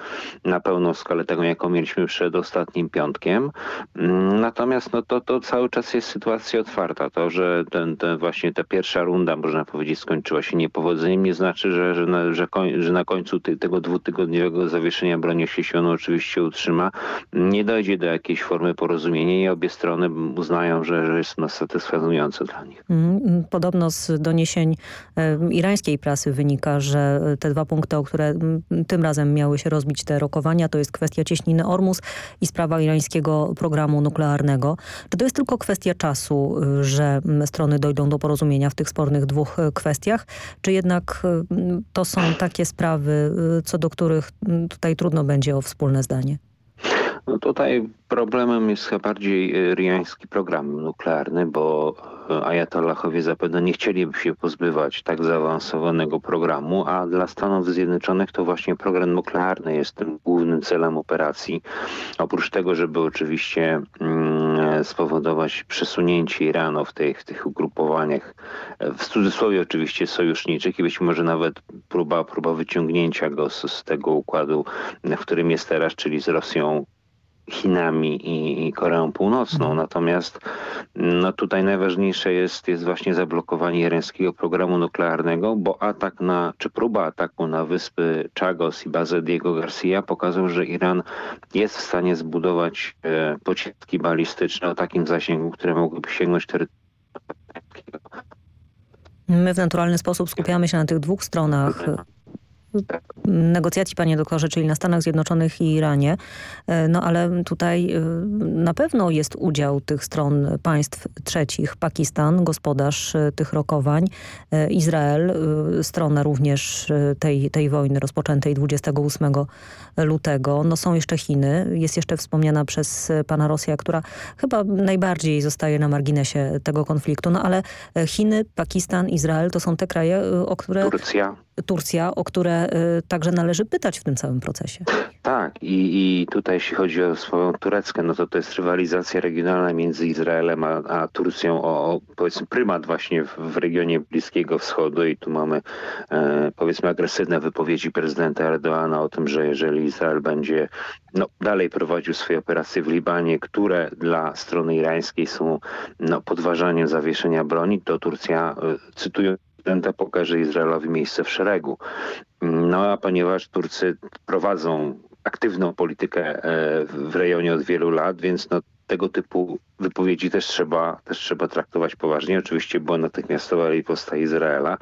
na pełną skalę tego, jaką mieliśmy przed ostatnim piątkiem. Mm, natomiast no, to, to cały czas jest sytuacja otwarta. To, że ten, ten właśnie ta pierwsza runda, można powiedzieć, skończyła się niepowodzeniem, nie znaczy, że, że, na, że, koń, że na końcu tego dwutygodniowego zawieszenia broni, jeśli się ono oczywiście utrzyma, nie dojdzie do jakiejś formy porozumienia i obie strony uznają, że, że jest ono satysfakcjonujące dla nich. Mhm. Podobno z doniesień e, irańskiej prasy wynika, że te dwa punkty, o które tym razem miały się rozbić te rokowania, to jest kwestia cieśniny Ormus i sprawa irańskiego programu nuklearnego. Czy to jest tylko kwestia czasu, że strony dojdą do porozumienia w tych spornych dwóch kwestiach, czy jednak to są takie sprawy, co do których tutaj trudno będzie o wspólne zdanie? No tutaj problemem jest chyba bardziej iriański program nuklearny, bo ajatollahowie zapewne nie chcieliby się pozbywać tak zaawansowanego programu, a dla Stanów Zjednoczonych to właśnie program nuklearny jest tym głównym celem operacji. Oprócz tego, żeby oczywiście mm, spowodować przesunięcie Iranu w tych, w tych ugrupowaniach, w cudzysłowie oczywiście sojuszniczych i być może nawet próba, próba wyciągnięcia go z, z tego układu, w którym jest teraz, czyli z Rosją Chinami i Koreą Północną. Mhm. Natomiast no tutaj najważniejsze jest, jest właśnie zablokowanie irańskiego programu nuklearnego, bo atak na, czy próba ataku na wyspy Chagos i bazę Diego Garcia pokazał, że Iran jest w stanie zbudować e, pociski balistyczne o takim zasięgu, które mogłyby sięgnąć terytorium My w naturalny sposób skupiamy się na tych dwóch stronach negocjacji, panie doktorze, czyli na Stanach Zjednoczonych i Iranie. E, no ale tutaj e, na pewno jest udział tych stron państw trzecich. Pakistan, gospodarz e, tych rokowań, Izrael, strona również tej, tej wojny rozpoczętej 28 lutego. No są jeszcze Chiny, jest jeszcze wspomniana przez pana Rosja, która chyba najbardziej zostaje na marginesie tego konfliktu. No ale Chiny, Pakistan, Izrael to są te kraje, o które... Turcja. Turcja, o które y, także należy pytać w tym całym procesie. Tak i, i tutaj jeśli chodzi o swoją Tureckę, no to to jest rywalizacja regionalna między Izraelem a, a Turcją o, o, powiedzmy prymat właśnie w, w, regionie Bliskiego Wschodu i tu mamy e, powiedzmy agresywne wypowiedzi prezydenta Erdoana o tym, że jeżeli Izrael będzie no, dalej prowadził swoje operacje w Libanie, które dla strony irańskiej są no, podważaniem zawieszenia broni, to Turcja, e, cytując prezydenta pokaże Izraelowi miejsce w szeregu. No a ponieważ Turcy prowadzą aktywną politykę e, w rejonie od wielu lat, więc no, tego typu wypowiedzi też trzeba, też trzeba traktować poważnie. Oczywiście była natychmiastowa riposta Izraela.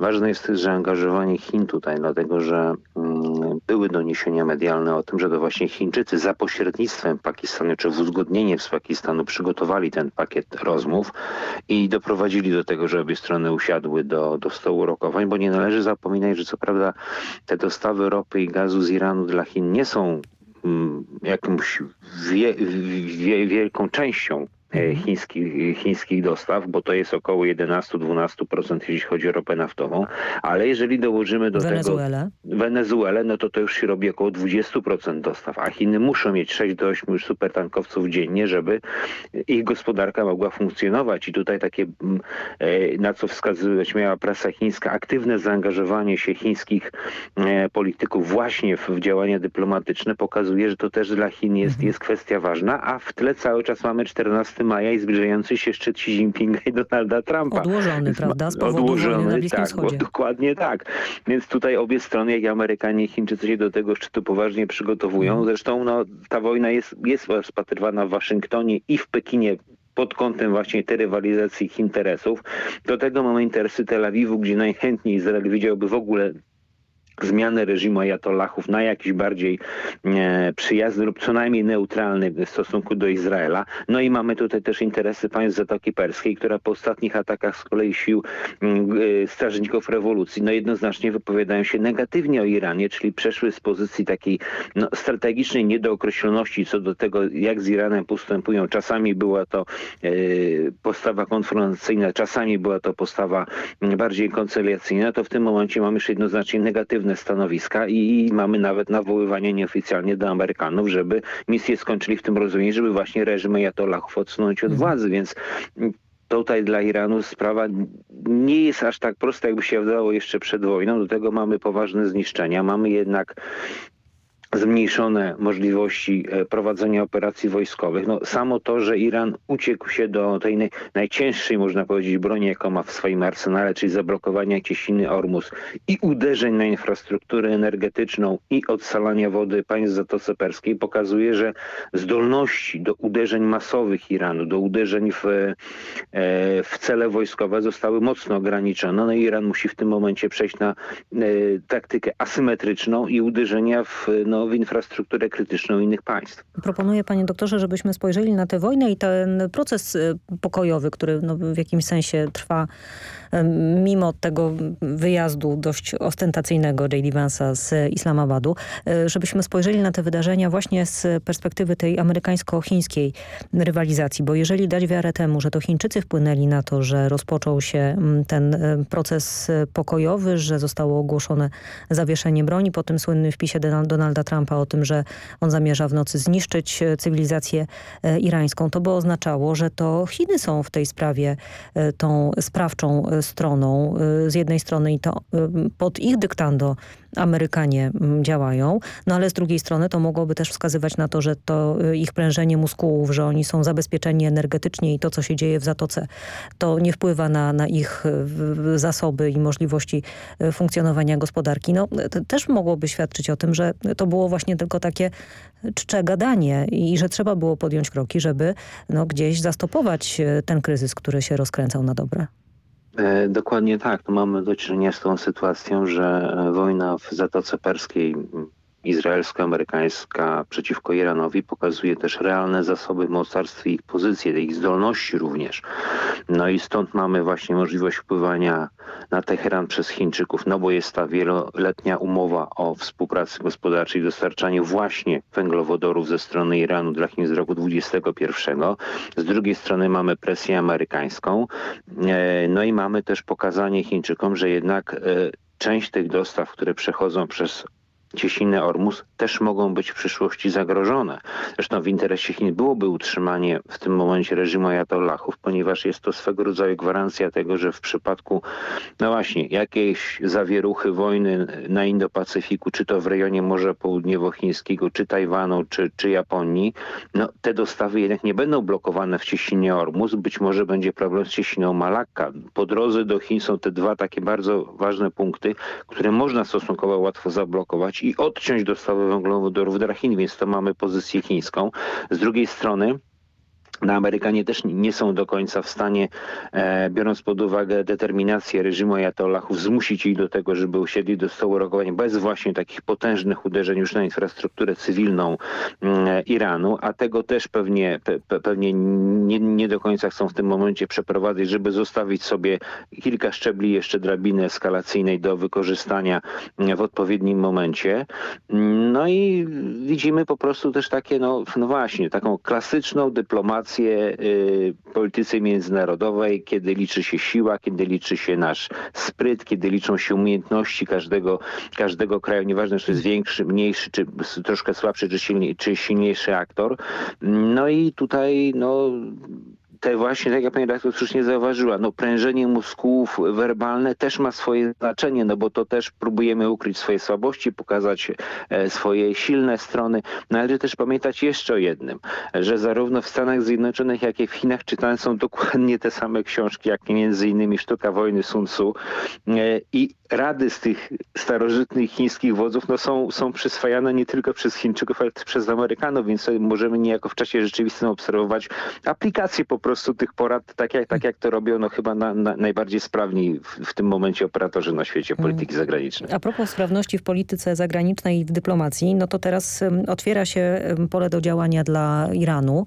Ważne jest też zaangażowanie Chin tutaj, dlatego że mm, były doniesienia medialne o tym, że to właśnie Chińczycy za pośrednictwem Pakistanu, czy w uzgodnieniem z Pakistanu przygotowali ten pakiet rozmów i doprowadzili do tego, że obie strony usiadły do, do stołu rokowań, bo nie należy zapominać, że co prawda te dostawy ropy i gazu z Iranu dla Chin nie są jakąś wie, wie, wielką częścią. Chińskich, chińskich dostaw, bo to jest około 11-12% jeśli chodzi o ropę naftową, ale jeżeli dołożymy do Wenezuelę. tego Wenezuelę, no to to już się robi około 20% dostaw, a Chiny muszą mieć 6 do 8 już supertankowców dziennie, żeby ich gospodarka mogła funkcjonować i tutaj takie, mm, e, na co wskazywać miała prasa chińska, aktywne zaangażowanie się chińskich e, polityków właśnie w, w działania dyplomatyczne pokazuje, że to też dla Chin jest, mhm. jest kwestia ważna, a w tle cały czas mamy 14 maja i zbliżający się szczyt Xi Jinpinga i Donalda Trumpa. Odłożony, Więc, prawda? Z powodu odłożony, na tak, Wschodzie. dokładnie tak. Więc tutaj obie strony, jak i Amerykanie i Chińczycy się do tego szczytu poważnie przygotowują. Mhm. Zresztą no, ta wojna jest, jest rozpatrywana w Waszyngtonie i w Pekinie pod kątem właśnie tej rywalizacji ich interesów. Do tego mamy interesy Tel Awiwu, gdzie najchętniej Izrael widziałby w ogóle zmianę reżimu ajatollahów na jakiś bardziej e, przyjazny lub co najmniej neutralny w stosunku do Izraela. No i mamy tutaj też interesy państw Zatoki Perskiej, która po ostatnich atakach z kolei sił e, strażników rewolucji no jednoznacznie wypowiadają się negatywnie o Iranie, czyli przeszły z pozycji takiej no, strategicznej niedookreśloności co do tego, jak z Iranem postępują. Czasami była to e, postawa konfrontacyjna, czasami była to postawa bardziej koncyliacyjna, to w tym momencie mamy już jednoznacznie negatywne negatywne stanowiska i mamy nawet nawoływanie nieoficjalnie do Amerykanów, żeby misję skończyli w tym rozumieniu, żeby właśnie reżim Ayatollahów odsunąć od mhm. władzy, więc tutaj dla Iranu sprawa nie jest aż tak prosta, jakby się wydawało jeszcze przed wojną. Do tego mamy poważne zniszczenia. Mamy jednak zmniejszone możliwości e, prowadzenia operacji wojskowych. No, samo to, że Iran uciekł się do tej naj, najcięższej, można powiedzieć, broni, jaką ma w swoim arsenale, czyli zablokowania Cieśniny Ormus i uderzeń na infrastrukturę energetyczną i odsalania wody państw Zatoce Perskiej pokazuje, że zdolności do uderzeń masowych Iranu, do uderzeń w, e, w cele wojskowe zostały mocno ograniczone. No Iran musi w tym momencie przejść na e, taktykę asymetryczną i uderzenia w no, w infrastrukturę krytyczną innych państw. Proponuję panie doktorze, żebyśmy spojrzeli na tę wojnę i ten proces y, pokojowy, który no, w jakimś sensie trwa mimo tego wyjazdu dość ostentacyjnego J.D. Vance'a z Islamabadu, y, żebyśmy spojrzeli na te wydarzenia właśnie z perspektywy tej amerykańsko-chińskiej rywalizacji, bo jeżeli dać wiarę temu, że to Chińczycy wpłynęli na to, że rozpoczął się ten proces pokojowy, że zostało ogłoszone zawieszenie broni po tym słynnym wpisie Donalda Trumpa o tym, że on zamierza w nocy zniszczyć e, cywilizację e, irańską, to by oznaczało, że to Chiny są w tej sprawie e, tą sprawczą stroną. Z jednej strony i to pod ich dyktando Amerykanie mm, działają, no ale z drugiej strony to mogłoby też wskazywać na to, że to y, ich prężenie muskułów, że oni są zabezpieczeni energetycznie i to, co się dzieje w Zatoce, to nie wpływa na, na ich y, zasoby i możliwości y, funkcjonowania gospodarki. No, też mogłoby świadczyć o tym, że to było właśnie tylko takie czcze gadanie i że trzeba było podjąć kroki, żeby no, gdzieś zastopować ten kryzys, który się rozkręcał na dobre. E, dokładnie tak. Mamy do czynienia z tą sytuacją, że e, wojna w Zatoce Perskiej izraelsko-amerykańska przeciwko Iranowi pokazuje też realne zasoby mocarstw i ich pozycje, ich zdolności również. No i stąd mamy właśnie możliwość wpływania na Teheran przez Chińczyków, no bo jest ta wieloletnia umowa o współpracy gospodarczej i dostarczaniu właśnie węglowodorów ze strony Iranu dla Chin z roku 2021. Z drugiej strony mamy presję amerykańską, e, no i mamy też pokazanie Chińczykom, że jednak e, część tych dostaw, które przechodzą przez cieśniny Ormus też mogą być w przyszłości zagrożone. Zresztą w interesie Chin byłoby utrzymanie w tym momencie reżimu ajatollahów, ponieważ jest to swego rodzaju gwarancja tego, że w przypadku no właśnie jakiejś zawieruchy wojny na Indo-Pacyfiku, czy to w rejonie Morza Południowochińskiego, czy Tajwanu, czy, czy Japonii, no te dostawy jednak nie będą blokowane w cieśninie Ormus. Być może będzie problem z cieśniną Malakka. Po drodze do Chin są te dwa takie bardzo ważne punkty, które można stosunkowo łatwo zablokować i odciąć dostawy węglowodorów do Chin, więc to mamy pozycję chińską. Z drugiej strony no, Amerykanie też nie są do końca w stanie, e, biorąc pod uwagę determinację reżimu ajatollahów, zmusić ich do tego, żeby usiedli do stołu rokowania bez właśnie takich potężnych uderzeń już na infrastrukturę cywilną e, Iranu, a tego też pewnie, pe, pewnie nie, nie, do końca chcą w tym momencie przeprowadzić, żeby zostawić sobie kilka szczebli jeszcze drabiny eskalacyjnej do wykorzystania w odpowiednim momencie. No i widzimy po prostu też takie, no, no właśnie, taką klasyczną dyplomację rację y, polityce międzynarodowej, kiedy liczy się siła, kiedy liczy się nasz spryt, kiedy liczą się umiejętności każdego, każdego kraju, nieważne czy jest większy, mniejszy, czy troszkę słabszy, czy, silniej, czy silniejszy aktor. No i tutaj no, te właśnie, tak jak pani redaktor słusznie zauważyła, no prężenie mózgów werbalne też ma swoje znaczenie, no bo to też próbujemy ukryć swoje słabości, pokazać e, swoje silne strony, no ale też pamiętać jeszcze o jednym, że zarówno w Stanach Zjednoczonych, jak i w Chinach czytane są dokładnie te same książki, jak między innymi Sztuka Wojny Sun Tzu. E, i rady z tych starożytnych chińskich wodzów no są, są przyswajane nie tylko przez Chińczyków, ale też przez Amerykanów, więc możemy niejako w czasie rzeczywistym obserwować aplikacje po prostu tych porad, tak jak, tak jak to robią no chyba na, na najbardziej sprawni w, w, tym momencie operatorzy na świecie polityki zagranicznej. A propos sprawności w polityce zagranicznej i w dyplomacji, no to teraz otwiera się pole do działania dla Iranu.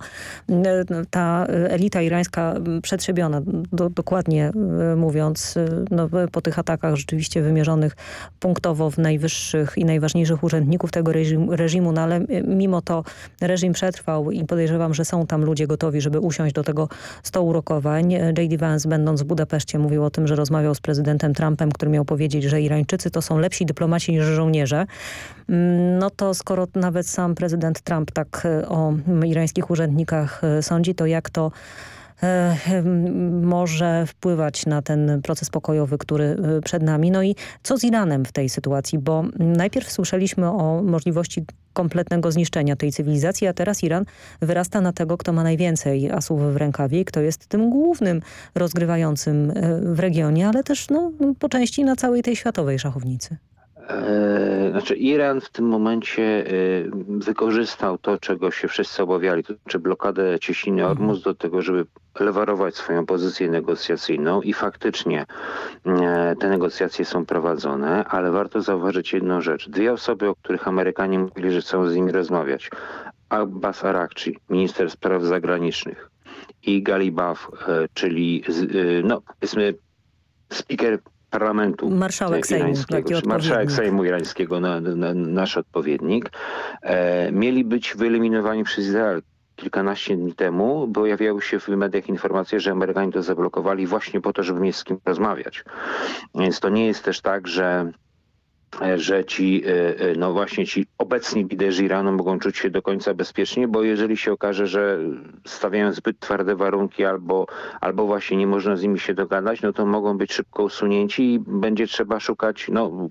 Ta elita irańska przetrzebiona, do, dokładnie mówiąc, no, po tych atakach rzeczywiście wymierzonych punktowo w najwyższych i najważniejszych urzędników tego reżimu, reżimu no ale mimo to reżim przetrwał i podejrzewam, że są tam ludzie gotowi, żeby usiąść do tego stołu rokowań. J.D. Vance będąc w Budapeszcie mówił o tym, że rozmawiał z prezydentem Trumpem, który miał powiedzieć, że Irańczycy to są lepsi dyplomaci niż żołnierze. Mm, no to skoro nawet sam prezydent Trump tak e, o irańskich urzędnikach e, sądzi, to jak to może wpływać na ten proces pokojowy, który e, przed nami. No i co z Iranem w tej sytuacji? Bo najpierw słyszeliśmy o możliwości kompletnego zniszczenia tej cywilizacji, a teraz Iran wyrasta na tego, kto ma najwięcej asów w rękawie i kto jest tym głównym rozgrywającym e, w regionie, ale też no, po części na całej tej światowej szachownicy. Znaczy Iran w tym momencie wykorzystał to, czego się wszyscy obawiali, to znaczy blokadę cieśniny Ormus do tego, żeby lewarować swoją pozycję negocjacyjną i faktycznie e, te negocjacje są prowadzone, ale warto zauważyć jedną rzecz. Dwie osoby, o których Amerykanie mówili, że chcą z nimi rozmawiać. Abbas Arakci, minister spraw zagranicznych i Galibaf, e, czyli no, powiedzmy speaker parlamentu marszałek Sejmu, marszałek Sejmu irańskiego, na, na, nasz odpowiednik, e, mieli być wyeliminowani przez Izrael kilkanaście dni temu pojawiały się w mediach informacje, że Amerykanie to zablokowali właśnie po to, żeby mieć z kim rozmawiać. Więc to nie jest też tak, że że ci, e, e, no właśnie ci obecni liderzy Iranu mogą czuć się do końca bezpiecznie, bo jeżeli się okaże, że stawiają zbyt twarde warunki albo, albo właśnie nie można z nimi się dogadać, no to mogą być szybko usunięci i będzie trzeba szukać no,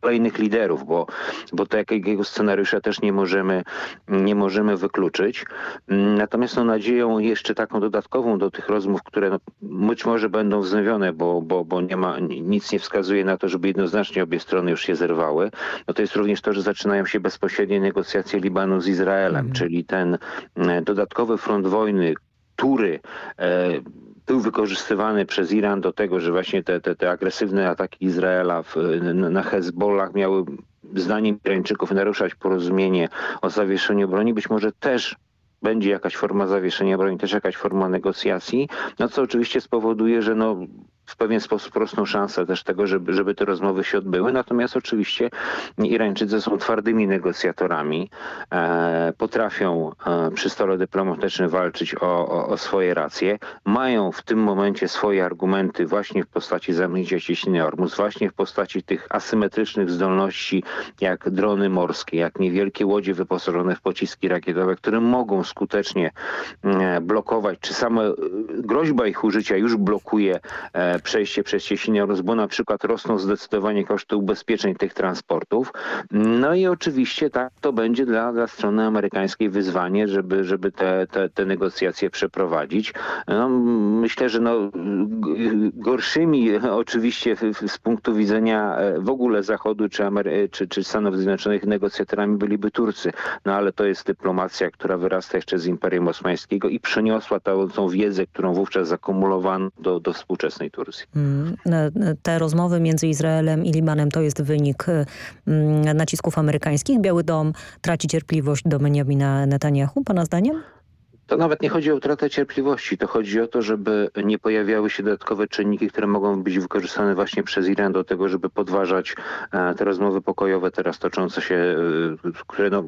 kolejnych liderów, bo, bo takiego scenariusza też nie możemy, nie możemy wykluczyć. Natomiast no, nadzieją jeszcze taką dodatkową do tych rozmów, które no, być może będą wznowione, bo, bo, bo nie ma, nic nie wskazuje na to, żeby jednoznacznie obie strony już się zerwały, no to jest również to, że zaczynają się bezpośrednie negocjacje Libanu z Izraelem, mm. czyli ten e, dodatkowy front wojny, który e, był wykorzystywany przez Iran do tego, że właśnie te, te, te agresywne ataki Izraela w, na Hezbollah miały zdaniem Irańczyków naruszać porozumienie o zawieszeniu broni, być może też będzie jakaś forma zawieszenia broni, też jakaś forma negocjacji, no co oczywiście spowoduje, że no w pewien sposób rosną szanse też tego, żeby, żeby te rozmowy się odbyły. Natomiast oczywiście Irańczycy są twardymi negocjatorami, e, potrafią e, przy stole dyplomatycznym walczyć o, o, o, swoje racje, mają w tym momencie swoje argumenty właśnie w postaci zamknięcia cieśniny Ormus, właśnie w postaci tych asymetrycznych zdolności jak drony morskie, jak niewielkie łodzie wyposażone w pociski rakietowe, które mogą skutecznie e, blokować, czy sama e, groźba ich użycia już blokuje e, przejście przez Cieśninę bo na przykład rosną zdecydowanie koszty ubezpieczeń tych transportów. No i oczywiście tak to będzie dla, dla strony amerykańskiej wyzwanie, żeby, żeby te, te, te negocjacje przeprowadzić. No, myślę, że no, gorszymi oczywiście z punktu widzenia e, w ogóle Zachodu czy, Amery czy, czy Stanów Zjednoczonych negocjatorami byliby Turcy. No ale to jest dyplomacja, która wyrasta jeszcze z Imperium Osmańskiego i przeniosła tą, tą wiedzę, którą wówczas zakumulowano do, do współczesnej Turcji. Mm, te rozmowy między Izraelem i Libanem to jest wynik mm, nacisków amerykańskich. Biały Dom traci cierpliwość do Benjamina Netanyahu, pana zdaniem? To nawet nie chodzi o utratę cierpliwości, to chodzi o to, żeby nie pojawiały się dodatkowe czynniki, które mogą być wykorzystane właśnie przez Iran do tego, żeby podważać e, te rozmowy pokojowe teraz toczące się, e, które no,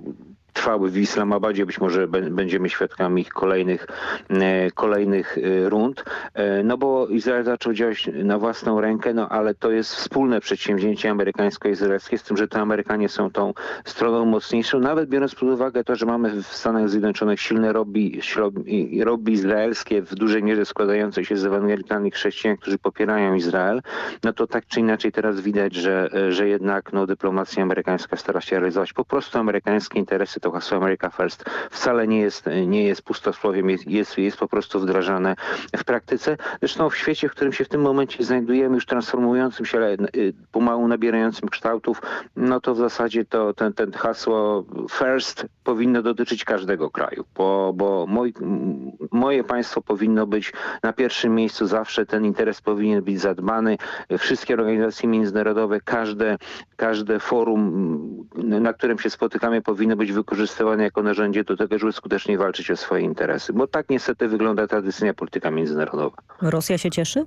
trwały w Islamabadzie. Być może będziemy świadkami kolejnych, e, kolejnych e, rund. E, no bo Izrael zaczął działać na własną rękę, no ale to jest wspólne przedsięwzięcie amerykańsko-izraelskie, z tym, że to Amerykanie są tą stroną mocniejszą, nawet biorąc pod uwagę to, że mamy w Stanach Zjednoczonych silne lobby, lobby izraelskie, w dużej mierze składające się z ewangelikalnych chrześcijan, którzy popierają Izrael, no to tak czy inaczej teraz widać, że, że jednak no, dyplomacja amerykańska stara się realizować po prostu amerykańskie interesy to hasło America First wcale nie jest, nie jest pustosłowiem, jest, jest, jest po prostu wdrażane w praktyce. Zresztą w świecie, w którym się w tym momencie znajdujemy, już transformującym się, ale y, pomału nabierającym kształtów, no to w zasadzie to ten, ten hasło first powinno dotyczyć każdego kraju, bo, bo moje państwo powinno być na pierwszym miejscu zawsze, ten interes powinien być zadbany. Wszystkie organizacje międzynarodowe, każde, każde forum, na którym się spotykamy powinno być wykorzystane wykorzystywane jako narzędzie do tego, żeby skutecznie walczyć o swoje interesy. Bo tak niestety wygląda tradycyjna polityka międzynarodowa. Rosja się cieszy?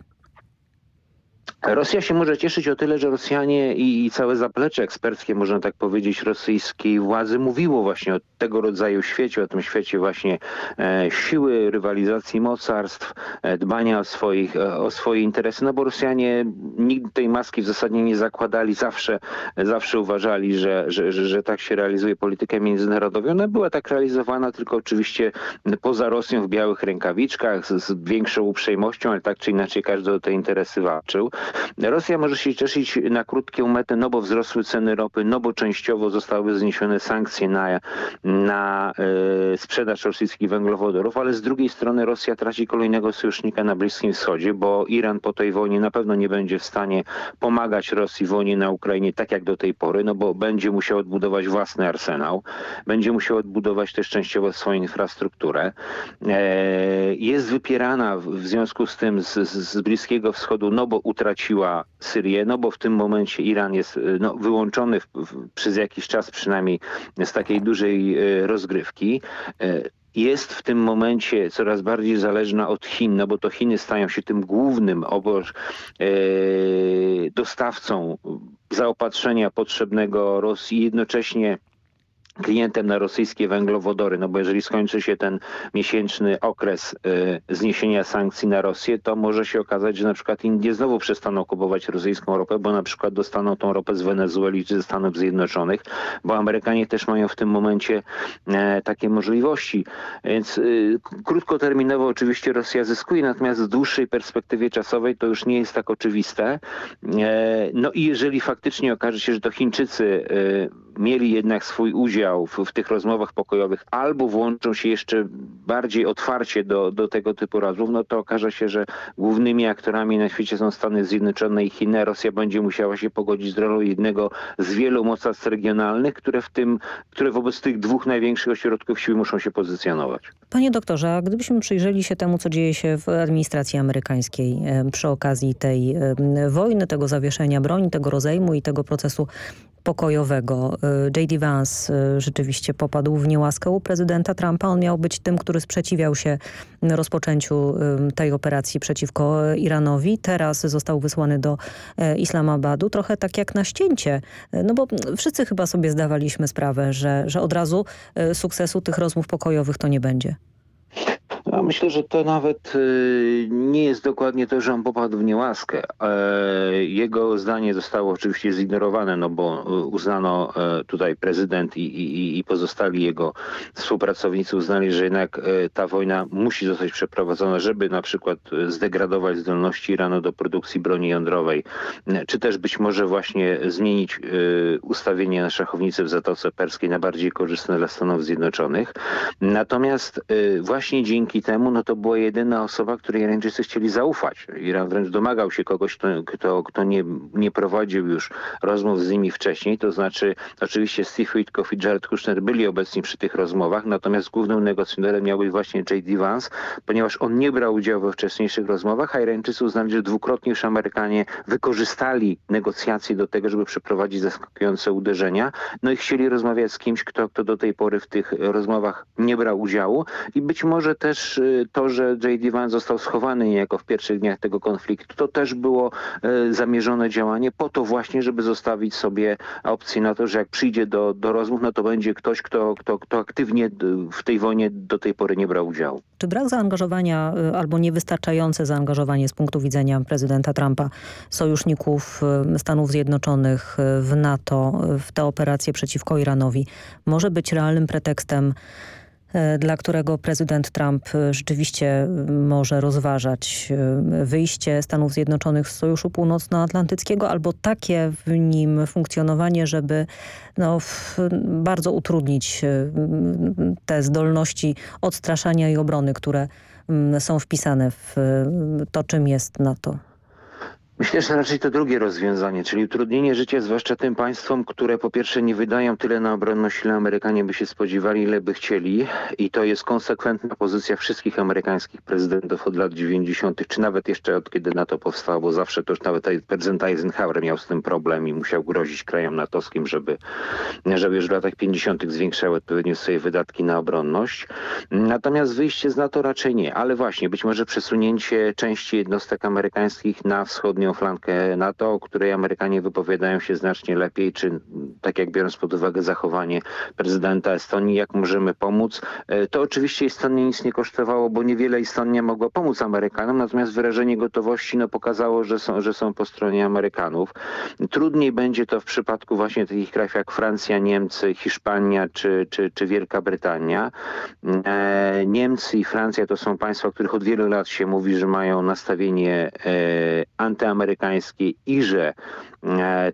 Rosja się może cieszyć o tyle, że Rosjanie i, i, całe zaplecze eksperckie, można tak powiedzieć, rosyjskiej władzy mówiło właśnie o tego rodzaju świecie, o tym świecie właśnie e, siły, rywalizacji mocarstw, e, dbania o, swoich, e, o swoje interesy, no bo Rosjanie nigdy tej maski w zasadzie nie zakładali, zawsze, zawsze uważali, że, że, że, że tak się realizuje politykę międzynarodową. Ona była tak realizowana tylko oczywiście poza Rosją w białych rękawiczkach, z, z większą uprzejmością, ale tak czy inaczej każdy o te interesy walczył. Rosja może się cieszyć na krótką metę, no bo wzrosły ceny ropy, no bo częściowo zostały zniesione sankcje na, na e, sprzedaż rosyjskich węglowodorów, ale z drugiej strony Rosja traci kolejnego sojusznika na Bliskim Wschodzie, bo Iran po tej wojnie na pewno nie będzie w stanie pomagać Rosji w wojnie na Ukrainie tak jak do tej pory, no bo będzie musiał odbudować własny arsenał, będzie musiał odbudować też częściowo swoją infrastrukturę. E, jest wypierana w związku z tym z, z Bliskiego Wschodu, no bo utraciła Syrię, no bo w tym momencie Iran jest no, wyłączony w, w, przez jakiś czas przynajmniej z takiej dużej e, rozgrywki. E, jest w tym momencie coraz bardziej zależna od Chin, no bo to Chiny stają się tym głównym obok e, dostawcą zaopatrzenia potrzebnego Rosji, jednocześnie klientem na rosyjskie węglowodory, no bo jeżeli skończy się ten miesięczny okres y, zniesienia sankcji na Rosję, to może się okazać, że na przykład Indie znowu przestaną kupować rosyjską ropę, bo na przykład dostaną tą ropę z Wenezueli czy ze Stanów Zjednoczonych, bo Amerykanie też mają w tym momencie e, takie możliwości. Więc y, krótkoterminowo oczywiście Rosja zyskuje, natomiast w dłuższej perspektywie czasowej to już nie jest tak oczywiste. E, no i jeżeli faktycznie okaże się, że to Chińczycy y, mieli jednak swój udział w, w, tych rozmowach pokojowych albo włączą się jeszcze bardziej otwarcie do, do tego typu rozmów, no to okaże się, że głównymi aktorami na świecie są Stany Zjednoczone i Chiny. Rosja będzie musiała się pogodzić z rolą jednego z wielu mocarstw regionalnych, które w tym, które wobec tych dwóch największych ośrodków siły muszą się pozycjonować. Panie doktorze, a gdybyśmy przyjrzeli się temu, co dzieje się w administracji amerykańskiej przy okazji tej wojny, tego zawieszenia broni, tego rozejmu i tego procesu pokojowego. Y, J.D. Vance y, rzeczywiście popadł w niełaskę u prezydenta Trumpa. On miał być tym, który sprzeciwiał się rozpoczęciu y, tej operacji przeciwko Iranowi. Teraz został wysłany do Islamabadu. Trochę tak jak na ścięcie. No bo wszyscy chyba sobie zdawaliśmy sprawę, że, że od razu sukcesu tych rozmów pokojowych to nie będzie. Ja myślę, że to nawet y, nie jest dokładnie to, że on popadł w niełaskę. E, jego zdanie zostało oczywiście zignorowane, no bo y, uznano e, tutaj prezydent i, i, i pozostali jego współpracownicy uznali, że jednak e, ta wojna musi zostać przeprowadzona, żeby na przykład zdegradować zdolności Iranu do produkcji broni jądrowej, czy też być może właśnie zmienić ustawienie na szachownicy w Zatoce Perskiej na bardziej korzystne dla Stanów Zjednoczonych. Natomiast właśnie dzięki temu, no to była jedyna osoba, której Irańczycy chcieli zaufać. Iran wręcz domagał się kogoś, kto, kto, kto nie, nie prowadził już rozmów z nimi wcześniej, to znaczy oczywiście Steve Witkoff i Jared Kushner byli obecni przy tych rozmowach, natomiast głównym negocjatorem miał być właśnie J.D. Vance, ponieważ on nie brał udziału we wcześniejszych rozmowach, a Irańczycy uznali, że dwukrotnie już Amerykanie wykorzystali negocjacje do tego, żeby przeprowadzić zaskakujące uderzenia, no i chcieli rozmawiać z kimś, kto, kto do tej pory w tych rozmowach nie brał udziału i być może też Y, to, że J.D. Vance został schowany niejako w pierwszych dniach tego konfliktu, to też było y, zamierzone działanie po to właśnie, żeby zostawić sobie opcję na to, że jak przyjdzie do, do rozmów, no to będzie ktoś, kto, kto, kto aktywnie w tej wojnie do tej pory nie brał udziału. Czy brak zaangażowania y, albo niewystarczające zaangażowanie z punktu widzenia prezydenta Trumpa sojuszników Stanów Zjednoczonych w NATO w tę operację przeciwko Iranowi może być realnym pretekstem dla którego prezydent Trump e, rzeczywiście może rozważać e, wyjście Stanów Zjednoczonych z Sojuszu Północnoatlantyckiego albo takie w nim funkcjonowanie, żeby no, bardzo utrudnić te zdolności odstraszania i obrony, które są wpisane w to, czym jest NATO. Myślę, że raczej to drugie rozwiązanie, czyli utrudnienie życia zwłaszcza tym państwom, które po pierwsze nie wydają tyle na obronność, ile Amerykanie by się spodziewali, ile by chcieli i to jest konsekwentna pozycja wszystkich amerykańskich prezydentów od lat 90., czy nawet jeszcze od kiedy NATO powstało, bo zawsze to już nawet prezydent Eisenhower miał z tym problem i musiał grozić krajom natowskim, żeby, żeby już w latach 50. zwiększały odpowiednio swoje wydatki na obronność. Natomiast wyjście z NATO raczej nie, ale właśnie być może przesunięcie części jednostek amerykańskich na wschodnią wschodnią flankę NATO, o której Amerykanie wypowiadają się znacznie lepiej, czy tak jak biorąc pod uwagę zachowanie prezydenta Estonii, jak możemy pomóc. E, to oczywiście Estonia nic nie kosztowało, bo niewiele Estonia mogła pomóc Amerykanom, natomiast wyrażenie gotowości no, pokazało, że są, że są po stronie Amerykanów. Trudniej będzie to w przypadku właśnie takich krajów jak Francja, Niemcy, Hiszpania czy, czy, czy Wielka Brytania. E, Niemcy i Francja to są państwa, o których od wielu lat się mówi, że mają nastawienie e, antyamerykańskie antyamerykańskie i że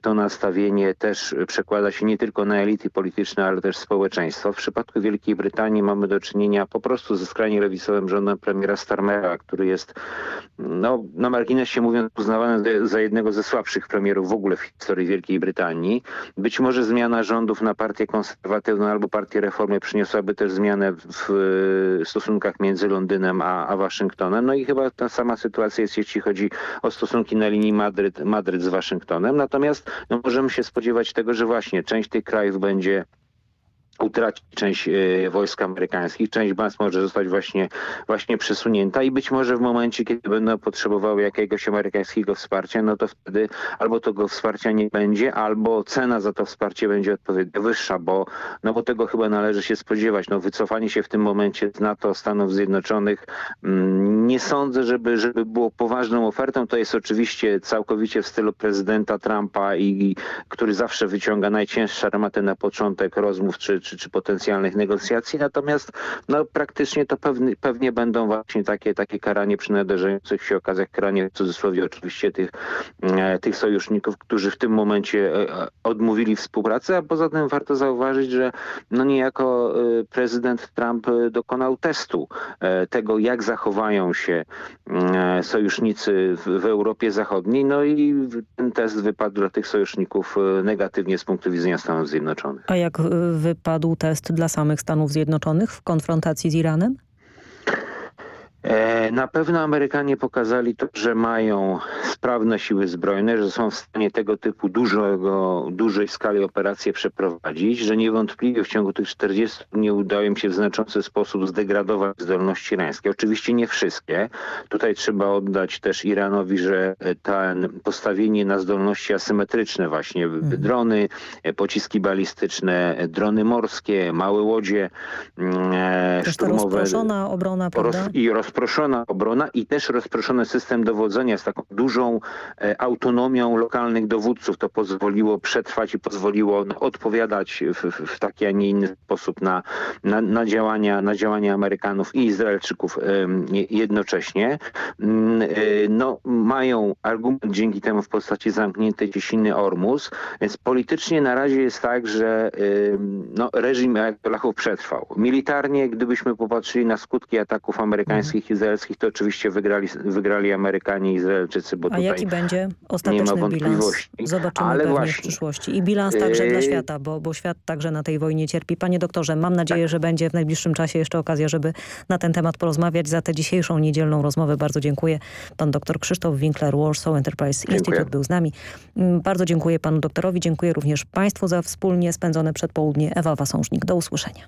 to nastawienie też przekłada się nie tylko na elity polityczne, ale też społeczeństwo. W przypadku Wielkiej Brytanii mamy do czynienia po prostu ze skrajnie lewicowym rządem premiera Starmera, który jest no, na marginesie mówiąc uznawany za jednego ze słabszych premierów w ogóle w historii Wielkiej Brytanii. Być może zmiana rządów na partię konserwatywną albo partię reformy przyniosłaby też zmianę w stosunkach między Londynem a, a Waszyngtonem. No i chyba ta sama sytuacja jest, jeśli chodzi o stosunki na linii Madryt, Madryt z Waszyngtonem. Natomiast no, możemy się spodziewać tego, że właśnie część tych krajów będzie utraci część e, wojsk amerykańskich, część baz może zostać właśnie, właśnie przesunięta i być może w momencie, kiedy będą potrzebowały jakiegoś amerykańskiego wsparcia, no to wtedy albo tego wsparcia nie będzie, albo cena za to wsparcie będzie odpowiednio wyższa, bo, no bo tego chyba należy się spodziewać. No wycofanie się w tym momencie z NATO, Stanów Zjednoczonych, mm, nie sądzę, żeby, żeby było poważną ofertą. To jest oczywiście całkowicie w stylu prezydenta Trumpa, i, który zawsze wyciąga najcięższe armaty na początek rozmów czy, czy, czy potencjalnych negocjacji, natomiast no, praktycznie to pewnie, pewnie będą właśnie takie, takie karanie przy nadarzających się okazjach, karanie w cudzysłowie oczywiście tych, e, tych sojuszników, którzy w tym momencie e, odmówili współpracy, a poza tym warto zauważyć, że no niejako e, prezydent Trump dokonał testu tego, jak zachowają się sojusznicy w, w Europie Zachodniej, no i ten test wypadł dla tych sojuszników negatywnie z punktu widzenia Stanów Zjednoczonych. A jak wypadł padł test dla samych Stanów Zjednoczonych w konfrontacji z Iranem? E, na pewno Amerykanie pokazali to, że mają sprawne siły zbrojne, że są w stanie tego typu dużego, dużej skali operacje przeprowadzić, że niewątpliwie w ciągu tych 40 dni udało im się w znaczący sposób zdegradować zdolności irańskie. Oczywiście nie wszystkie. Tutaj trzeba oddać też Iranowi, że ten postawienie na zdolności asymetryczne właśnie, mhm. drony, pociski balistyczne, drony morskie, małe łodzie mm, e, szturmowe. rozproszona obrona, prawda? Roz, I rozproszona obrona i też rozproszony system dowodzenia z taką dużą e, autonomią lokalnych dowódców. To pozwoliło przetrwać i pozwoliło no, odpowiadać w, w, taki, a nie inny sposób na, na, na, działania, na działania Amerykanów i Izraelczyków jednocześnie. Mm, e, no, mają argument dzięki temu w postaci zamkniętej ciśniny Ormus, więc politycznie na razie jest tak, że no, reżim Ayatollahów przetrwał. Militarnie, gdybyśmy popatrzyli na skutki ataków amerykańskich i izraelskich, to oczywiście wygrali, wygrali Amerykanie i Izraelczycy, bo A tutaj jaki będzie ostateczny bilans? Zobaczymy Ale pewnie właśnie, w przyszłości. I bilans także dla yy, świata, bo, bo świat także na tej wojnie cierpi. Panie doktorze, mam nadzieję, tak. że będzie w najbliższym czasie jeszcze okazja, żeby na ten temat porozmawiać. Za tę dzisiejszą niedzielną rozmowę bardzo dziękuję. Pan doktor Krzysztof Winkler, Warsaw Enterprise dziękuję. Institute był z nami. Mm, bardzo dziękuję panu doktorowi, dziękuję również państwu za wspólnie spędzone przedpołudnie. Ewa Wasążnik, do usłyszenia.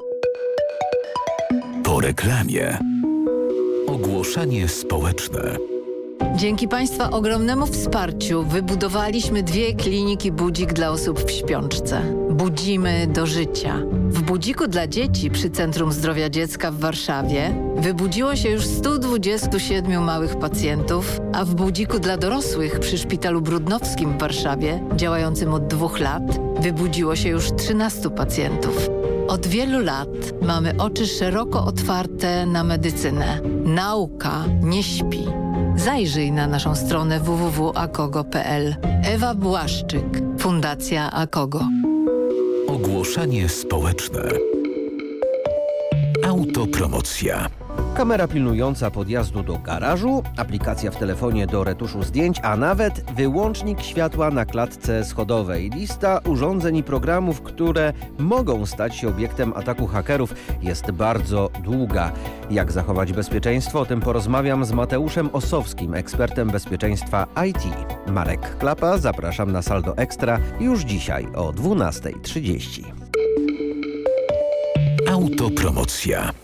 Reklamie. Ogłoszenie społeczne. Dzięki Państwa ogromnemu wsparciu wybudowaliśmy dwie kliniki budzik dla osób w śpiączce. Budzimy do życia. W budziku dla dzieci przy Centrum Zdrowia Dziecka w Warszawie wybudziło się już 127 małych pacjentów, a w budziku dla dorosłych przy Szpitalu Brudnowskim w Warszawie, działającym od dwóch lat, wybudziło się już 13 pacjentów. Od wielu lat mamy oczy szeroko otwarte na medycynę. Nauka nie śpi. Zajrzyj na naszą stronę www.akogo.pl. Ewa Błaszczyk, Fundacja Akogo. Ogłoszenie społeczne. Autopromocja. Kamera pilnująca podjazdu do garażu, aplikacja w telefonie do retuszu zdjęć, a nawet wyłącznik światła na klatce schodowej. Lista urządzeń i programów, które mogą stać się obiektem ataku hakerów jest bardzo długa. Jak zachować bezpieczeństwo? O tym porozmawiam z Mateuszem Osowskim, ekspertem bezpieczeństwa IT. Marek Klapa, zapraszam na Saldo Ekstra już dzisiaj o 12.30. Autopromocja.